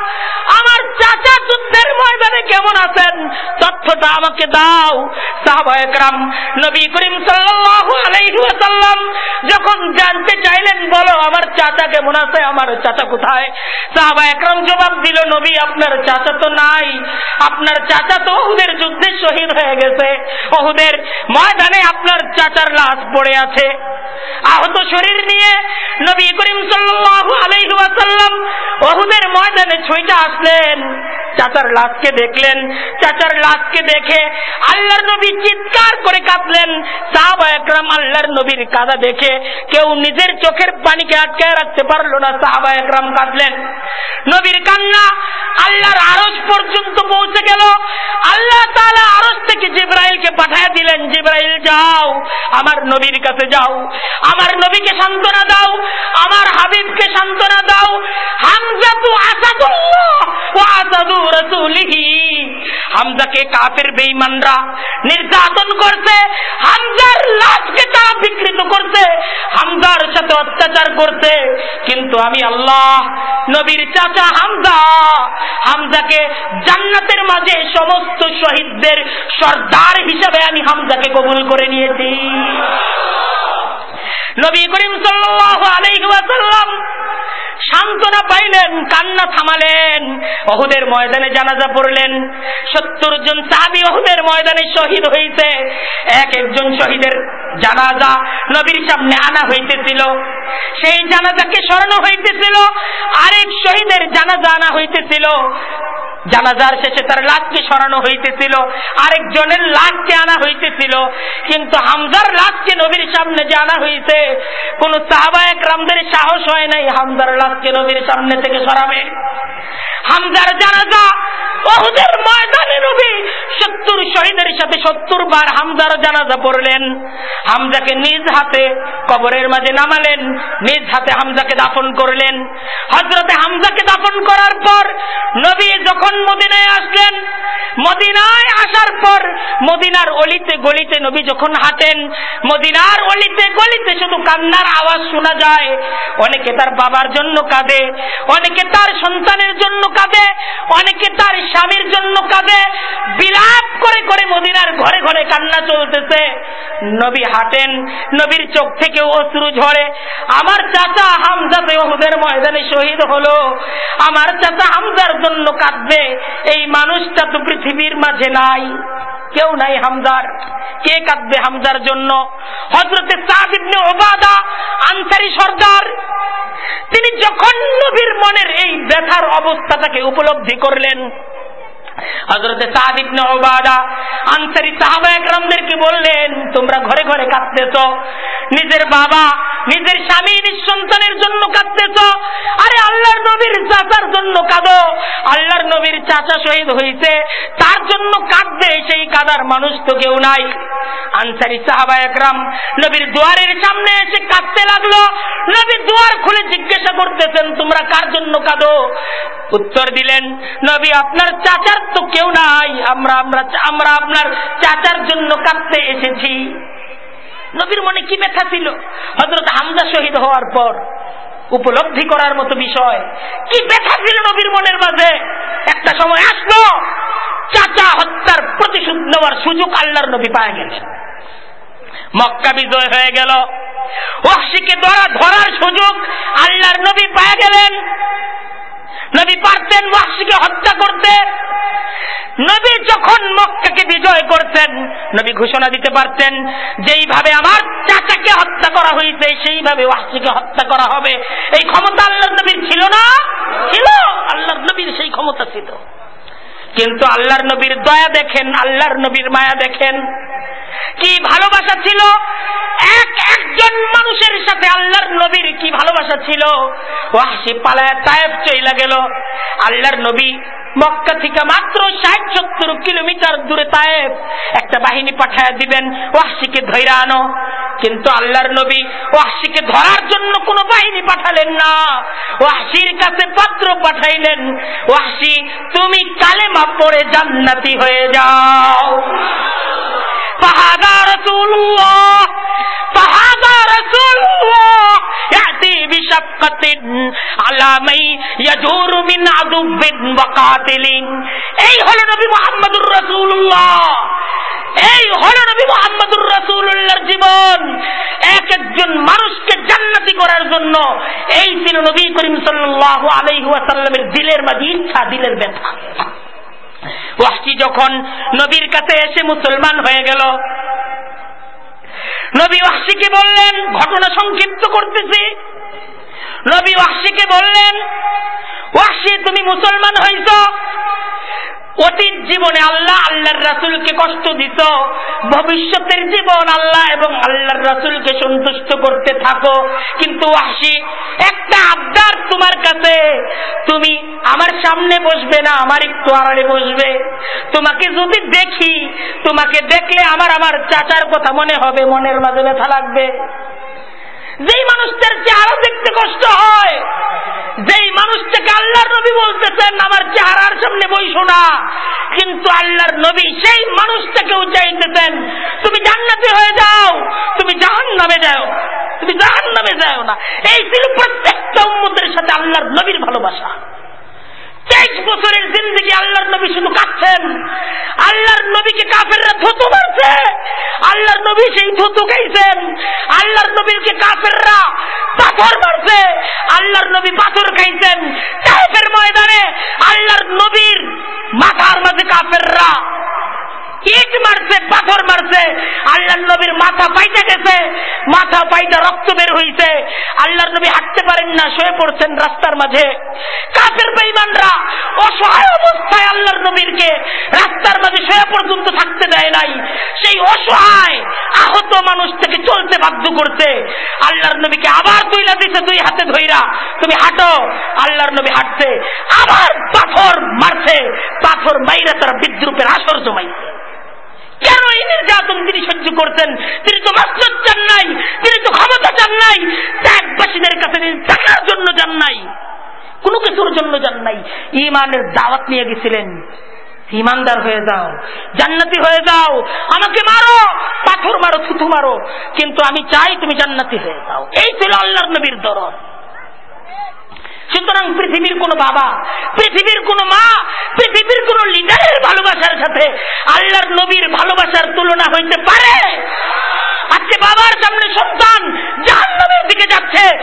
আমার চাচা যুদ্ধের ময়দানে কেমন আছেন? তথ্যটা আমাকে দাও। সাহাবায়াম নবী করিম ওয়াসাল্লাম যখন জানতে চাইলেন, বলো, আমার চাচা কেমন আছে, আমার চাচা কোথায়? সাহাবা একরাম জবাব দিল, নবী, আপনার চাচা তো নাই। আপনার চাচা তো ওহুদের যুদ্ধে শহীদ হয়ে গেছে। ওহুদের ময়দানে আপনার চাচার লাশ পড়ে আছে। আহত শরীর নিয়ে নবী করিম ওয়াসাল্লাম ওহুদের ময়দানে ছুঁইটা আসলেন। চাচার লাশকে দেখলেন। চাচার লাশকে দেখে আল্লাহর নবী চিৎকার করে কাঁদলেন। সাহাবা আল্লাহর নবীর কাদা দেখে কেউ নিজের চোখের পানিকে আটকে রাখতে পারল না। সাহাবা একরাম কাঁদলেন। নবীর কান্না আল্লাহর আরজ পর্যন্ত পৌঁছে গেল। আল্লাহ তালা আরজ থেকে জিব্রাইলকে পাঠায় দিলেন, জিব্রাইল যাও, আমার নবীর কাছে যাও, আমার নবীকে সান্ত্বনা দাও। আমার হাবিবকে সান্ত্বনা দাও। হামজা তু আসাদুল্লাহ ও আসাদু রসুলিহি। হামজাকে কাফের বেঈমানরা নির্যাতন করছে, হামজার লাশকে তারা বিকৃত করছে, হামজার সাথে অত্যাচার করছে। কিন্তু আমি আল্লাহ, নবীর চাচা হামজা, হামজাকে জান্নাতের মাঝে সমস্ত শহীদদের সর্দার হিসাবে আমি হামজাকে কবুল করে নিয়েছি। নবী করিম আলাইহি সান্ত্বনা পাইলেন, কান্না থামালেন অহুদের ময়দানে জানাজা পড়লেন। সত্তর জন সাহাবি অহুদের ময়দানে শহীদ হয়েছে এক একজন শহীদের জানাজা নবীর সামনে আনা হইতেছিল। সেই জানাজাকে স্মরণ হইতেছিল। আরেক শহীদের জানাজা আনা হইতেছিল। জানাজার শেষে তার লাশকে সরানো হইতেছিল। আরেকজনের লাশকে আনা হইতেছিল। কিন্তু হামজার লাশকে নবীর সামনে যে আনা হইছে, কোন সাহাবায়ক রামদের সাহস হয় নাই হামজার লাশকে নবীর সামনে থেকে সরাবে। হামজার জানাজা বহুদের ময়দানে নবী সত্তর শহীদের সাথে সত্তর বার হামজার জানাজা পড়লেন। হামজাকে নিজ হাতে কবরের মাঝে নামালেন, নিজ হাতে হামজাকে দাফন করলেন। হজরতে হামজাকে দাফন করার পর নবী যখন মদিনায় আসলেন, মদিনায় আসার পর মদিনার অলিতে গলিতে নবী যখন হাঁটেন, মদিনার অলিতে গলিতে শুধু কান্নার আওয়াজ শোনা যায়। অনেকে তার বাবার জন্য কাঁদে, অনেকে তার সন্তানের জন্য কাঁদে, অনেকে তার স্বামীর জন্য কাঁদে। বিলাপ করে করে মদিনার ঘরে ঘরে কান্না চলতেছে। নবী হাঁটেন, নবীর চোখ থেকে অশ্রু ঝরে। আমার চাচা হামজাতে ওহুদের ময়দানে শহীদ হলো। আমার চাচা হামজার জন্য কাঁদবে। এই মানুষটা তো পৃথিবীর মাঝে নাই, কেউ নাই হামদার কে কাঁদবে হামদার জন্য? হজরতে আনসারি সর্দার, তিনি যখন নবীর মনের এই ব্যথার অবস্থাটাকে উপলব্ধি করলেন হজরতে আনসারি সাহাবা একরামদেরকে বললেন, তোমরা ঘরে ঘরে কাঁদতেছ, নিজের বাবা, নিজের স্বামী নিজ সন্তানের জন্য কাঁদতেছ। আরে আল্লাহর নবীর চাচার জন্য কাঁদো। আল্লাহর নবীর চাচা শহীদ হয়েছে তার জন্য কাঁদবে সেই কাদার মানুষ তো কেউ নাই। আনসারি নবীর দুয়ারের সামনে এসে কাঁদতে লাগল। নবী দুয়ার খুলে জিজ্ঞাসা করতেছেন, তোমরা কার জন্য কাঁদো? উত্তর দিলেন, নবী আপনার চাচার তো কেউ নাই। আমরা আমরা আমরা আপনার চাচার জন্য কাঁদতে এসেছি। নবীর মনে কি ব্যথা ছিল? হজরত হামজা শহীদ হওয়ার পর উপলব্ধি করার মতো বিষয়। কি ব্যথা ছিল নবীর মনের মাঝে? একটা সময় আসলো, চাচা হত্যার প্রতিশোধ নেওয়ার সুযোগ আল্লাহর নবী পায় গেলেন। মক্কা বিজয় হয়ে গেল। ওয়াসিকে ধরা, ধরার সুযোগ আল্লাহর নবী পায় গেলেন। নবী পারতেন ওয়াসিকে হত্যা করতে। নবী যখন মক্কাকে বিজয় করতেন, নবী ঘোষণা দিতে পারতেন, যেইভাবে আমার চাচাকে হত্যা করা হয়েছে, সেইভাবে ওয়াসিকে হত্যা করা হবে। এই ক্ষমতা আল্লাহ নবীর ছিল না? ছিল। আল্লাহ নবীর সেই ক্ষমতা ছিল। কিন্তু আল্লাহর নবীর দয়া দেখেন, আল্লাহর নবীর মায়া দেখেন। কি ভালোবাসা ছিল? এক একজন মানুষের সাথে আল্লাহর নবীর কি ভালোবাসা ছিল? ওয়াসি পালায় তায়েব চইলা গেল। আল্লাহর নবী মক্কা থেকে মাত্র ষাট সত্তর কিলোমিটার দূরে তায়েব একটা বাহিনী পাঠায় দিবেন ওয়াসিকে ধৈরা আনো। কিন্তু আল্লাহর নবী ওয়াসিকে ধরার জন্য কোনো বাহিনী পাঠালেন না। ওয়াসির কাছে পাত্র পাঠাইলেন ওয়াসি তুমি কালেমা পড়ে জান্নাতি হয়ে যাও فهذا رسول الله فهذا رسول الله يأتي بشفقة على من يجور من عدو وقاتل এই হলো নবী মোহাম্মদুর রাসূলুল্লাহ এই হলো নবী মোহাম্মদুর রাসূলুল্লাহর জীবন এক একজন মানুষকে জান্নাতি করার জন্য এই ছিল নবী করিম সাল্লাল্লাহু আলাইহি ওয়াসাল্লামের দিলের মাঝে ইচ্ছা দিলের ব্যথা ওয়াহশি যখন নবীর কাছে এসে মুসলমান হয়ে গেল নবী ওয়াহিকে বললেন ঘটনা সংক্ষিপ্ত করতেছি। নবী ওয়াহশিকে বললেন, ওয়াহশি, তুমি মুসলমান হইছ। অতীত জীবনে আল্লাহ আল্লাহর রাসুলকে কষ্ট দিত। ভবিষ্যতের জীবন আল্লাহ এবং আল্লাহর রাসুলকে সন্তুষ্ট করতে থাকো। কিন্তু আসি একটা আবদার তোমার কাছে। তুমি আমার সামনে বসবে না, আমার একটু আড়ালে বসবে। তোমাকে যদি দেখি, তোমাকে দেখলে আমার আমার চাচার কথা মনে হবে, মনের মাঝে ব্যথা লাগবে। যেই মানুষটার চেহারা দেখতে কষ্ট হয় যেই মানুষটাকে আল্লাহর নবী বলতেছেন আমার চেহারার সামনে বইসো না। কিন্তু আল্লাহর নবী সেই মানুষটাকেও চাইতেছেন, তুমি জান্নাতে হয়ে যাও, তুমি জাহান নামে যাও, তুমি জাহান নামে যাও না। এই ছিল প্রত্যেকটা উন্মতের সাথে আল্লাহর নবীর ভালোবাসা। তেইশ বছরের জিন্দগি আল্লাহর নবী শুধু কাঁদছেন। আল্লাহর নবীকে কাফেররা থুতু মারছে। আল্লাহর নবী সেই থুতু খাইছেন আল্লাহর নবীকে কাফেররা পাথর মারছে। আল্লাহর নবী পাথর খাইছেন কাফের ময়দানে আল্লাহর নবীর মাথার মাঝে কাফেররা ইট মারছে, পাথর মারছে, আল্লাহর নবীর মাথা পাইতে গেছে, মাথা পাইতে রক্ত বের হইছে। আল্লাহর নবী হাঁটতে পারেন না, শুয়ে পড়ছেন রাস্তার মাঝে। কাফের বেইমানরা অসহায় অবস্থায় আল্লাহর নবীরকে রাস্তার মাঝে শুয়ে পর্যন্ত থাকতে দেয় নাই। সেই অসহায় আহত মানুষ থেকে চলতে বাধ্য করছে। আল্লাহর নবীকে আবার তুইলা দিছে দুই হাতে ধইরা। তুমি হাঁটো। আল্লাহর নবী হাঁটছে। আবার পাথর মারছে। পাথর মাইরা তারা বিদ্রুপের আসর জমাইছে। কেন এই নির্যাতন তিনি সহ্য করছেন তিনি তো মাস্টার চান নাই, তিনি তো ক্ষমতা চান নাই কাছে তিনি জন্য যান নাই কিছুর জন্য যান নাই। ইমানের দাওয়াত নিয়ে গেছিলেন। ইমানদার হয়ে যাও, জান্নাতি হয়ে যাও, আমাকে মারো, পাথর মারো, থুথু মারো, কিন্তু আমি চাই তুমি জান্নাতি হয়ে যাও। এই ছিল আল্লাহর নবীর দরদ। সুতরাং পৃথিবীর কোন বাবা, পৃথিবীর কোন মা, পৃথিবীর কোন লিডারের ভালোবাসার সাথে আল্লাহর নবীর ভালোবাসার তুলনা হইতে পারে? আজকে বাবার সামনে সন্তান জাহান নামের দিকে যাচ্ছে,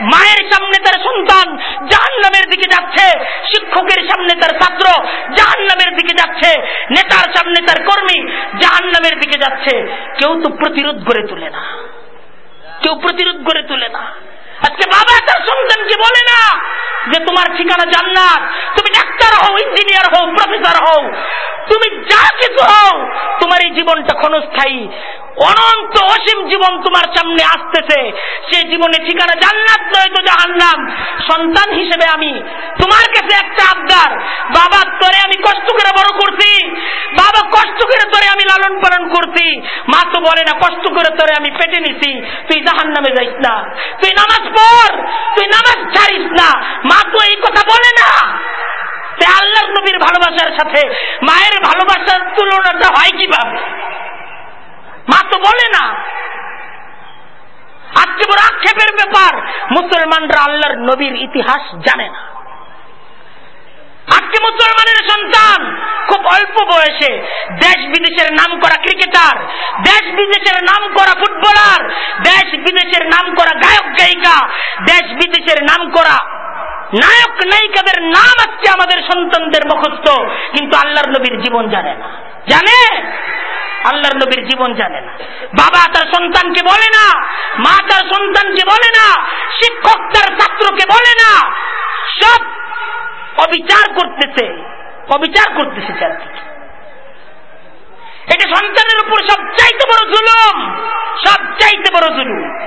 মায়ের সামনে তার সন্তান জাহান নামের দিকে যাচ্ছে, শিক্ষকের সামনে তার ছাত্র জাহান নামের দিকে যাচ্ছে, নেতার সামনে তার কর্মী জাহান নামের দিকে যাচ্ছে। কেউ তো প্রতিরোধ করে তুলে না। কেউ প্রতিরোধ করে তুলে না। আজকে বাবা তার সন্তানকে বলে না যে তোমার ঠিকানা জান্নাত। তুমি ডাক্তার হও ইঞ্জিনিয়ার হও প্রফেসর হও। তুমি যা কিছু হও, তোমার এই জীবনটা ক্ষণস্থায়ী। অনন্ত অসীম জীবন তোমার সামনে আসতেছে। সে জীবনে ঠিকানা জান্নাত নয় তো জাহান্নাম। সন্তান হিসেবে আমি তোমার কাছে একটা আবদার। বাবা, তোরে আমি কষ্ট করে বড় করছি। বাবা, কষ্ট করে তোরে আমি লালন পালন করছি। মা তো বলে না, কষ্ট করে তোরে আমি পেটে নিছি। তুই জাহান নামে যাইস না। তুই নামাজ পড়, তুই নামাজ ছাড়িস না। মা তো এই কথা বলে না। আল্লাহর নবীর ভালোবাসার সাথে মায়ের ভালোবাসার তুলনাটা হয় কীভাবে? মা তো বলে না। আজকে বড় আক্ষেপের ব্যাপার। মুসলমানরা আল্লাহর নবীর ইতিহাস জানে না। আজকে মুসলমানের সন্তান খুব অল্প বয়সে দেশ বিদেশের নাম করা ক্রিকেটার, দেশ বিদেশের নাম করা ফুটবলার, দেশ বিদেশের নাম করা গায়ক, গায়িকা, দেশ বিদেশের নাম করা নায়ক, নায়িকাদের নাম আজকে আমাদের সন্তানদের মুখস্থ। কিন্তু আল্লাহর নবীর জীবন জানে না। জানে? আল্লাহর নবীর জীবন জানে না। বাবা তার সন্তানকে বলে না, মা তার সন্তানকে বলে না, শিক্ষক তার ছাত্রকে বলে না, সব অবিচার করতেছে অবিচার করতেছে চারদিকে এটা সন্তানের উপর সব চাইতে বড় জুলুম সব চাইতে বড় জুলুম।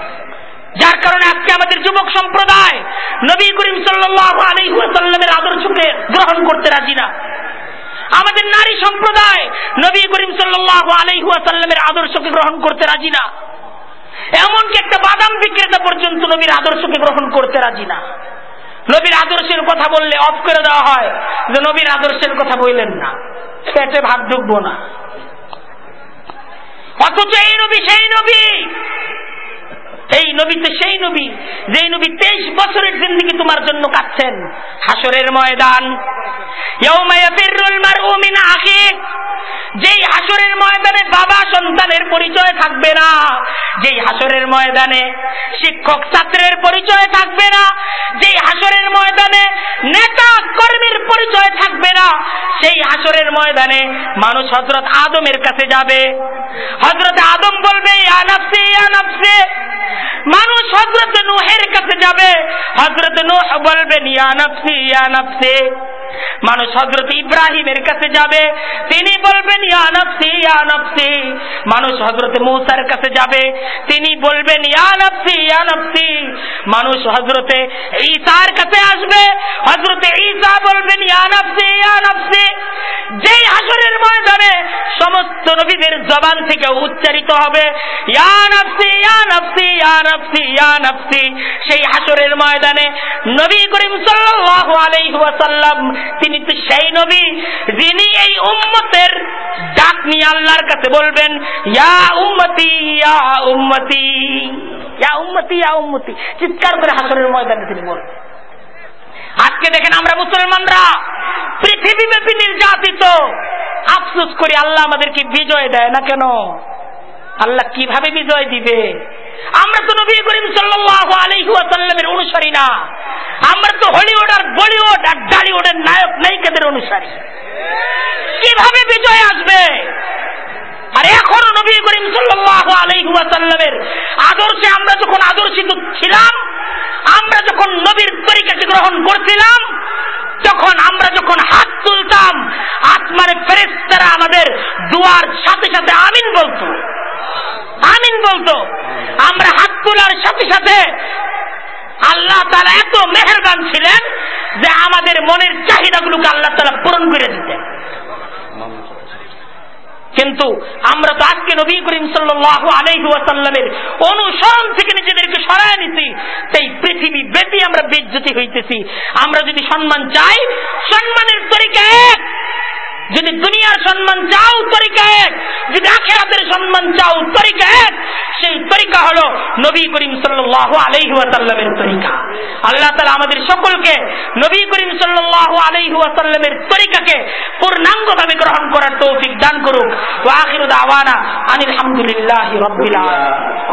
যার কারণে আজকে আমাদের যুবক সম্প্রদায় নবী করিম সাল্লামের আদর্শকে গ্রহণ করতে রাজি না। আমাদের নারী সম্প্রদায় নবী করিম সাল্লাহ আলহাসাল্লামের আদর্শকে গ্রহণ করতে রাজি না। এমনকি একটা বাদাম বিক্রেতা পর্যন্ত নবীর আদর্শকে গ্রহণ করতে রাজি না। নবীর আদর্শের কথা বললে অফ করে দেওয়া হয় যে নবীর আদর্শের কথা বললেন না। পেটে ভাত ঢুকবো না। অথচ এই নবী সেই নবী। এই নবী তো সেই নবী, যেই নবী তেইশ বছরের জিন্দিগি তোমার জন্য কাটছেন। হাসরের ময়দান। যেই হাসরের ময়দানে বাবা সন্তানের পরিচয় থাকবে না, যেই হাসরের ময়দানে শিক্ষক ছাত্রের পরিচয় থাকবে না, যেই হাসরের ময়দানে নেতা কর্মীর পরিচয় থাকবে না, সেই হাসরের ময়দানে মানুষ হজরত আদমের কাছে যাবে। হজরত আদম বলবে আনাপসে আনাপসে মানুষ হজরত নোহের কাছে যাবে হজরত নোহ বলবেন ইয়া নফসি ইয়া মানুষ হজরত ইব্রাহিমের কাছে যাবে, তিনি বলবেন ইয়ানফসি ইয়ানফসি মানুষ হজরত মৌসার কাছে যাবে, তিনি বলবেন ইয়ানফসি ইয়ানফসি মানুষ হজরতে ঈসার কাছে আসবে হজরতে ঈসা বলবেন ইয়ানফসি ইয়ানফসি যেই হাসরের ময়দানে সমস্ত নবীদের জবান থেকে উচ্চারিত হবে ইয়ানফসি ইয়ানফসি ইয়ানফসি ইয়ানফসি সেই হাসরের ময়দানে নবী করিম সাল্লাল্লাহু আলাইহি ওয়াসাল্লাম তিনি তো সেই নবী যিনি এই উম্মতের ডাক নিয়ে আল্লাহর কাছে বলবেন, ইয়া উম্মতি ইয়া উম্মতি ইয়া উম্মতি ইয়া উম্মতি। চিৎকার করে হাসরের ময়দানে তিনি বলবেন। আজকে দেখেন আমরা মুসলমানরা পৃথিবীব্যাপী নির্যাতিত। আফসোস করি, আল্লাহ আমাদেরকে বিজয় দেয় না কেন? আল্লাহ কীভাবে বিজয় দিবে? আমরা তো নবী করিম সাল্লাল্লাহু আলাইহি ওয়াসাল্লামের অনুসারী না। আমরা তো হলিউড আর বলিউড আর ডালিউডের নায়ক নায়িকাদের অনুসারী। কীভাবে বিজয় আসবে? আর এখনও নবী করিম সাল্লাল্লাহু আলাইহি ওয়াসাল্লামের আদর্শে আমরা যখন আদর্শিত ছিলাম, আমরা যখন নবীর তরিকাকে গ্রহণ করছিলাম তখন আমরা যখন হাত তুলতাম আসমানে ফেরেস্তারা আমাদের দুয়ার সাথে সাথে আমিন বলতো। আমিন বলতো। আমরা হাত তোলার সাথে সাথে আল্লাহ তারা এত মেহরবান ছিলেন যে আমাদের মনের চাহিদাগুলোকে আল্লাহ তারা পূরণ করে দিতেন। কিন্তু আমরা তো আজকে নবী করিম আলাইহি ওয়াসাল্লামের অনুসরণ থেকে নিজেদেরকে সরায় নিছি তাই পৃথিবী ব্যাপী আমরা বেজ্জতি হইতেছি। আমরা যদি সম্মান চাই, সম্মানের তরিকা এক যদি দুনিয়ার সম্মান চাও তরিকা এক, যদি আখেরাতের সম্মান চাও তরিকা এক, সেই তরিকা হলো নবী করিম সাল্লাহ আলাইহুয়াসাল্লামের তরিকা। আল্লাহ তালা আমাদের সকলকে নবী করিম সাল্লাহ আলাইহুয়াসাল্লামের তরিকাকে পূর্ণাঙ্গভাবে গ্রহণ করার তৌফিক দান করুক। ওয়াখির দাওয়ানা আনিল হামদুলিল্লাহ রব্বিল আলামিন।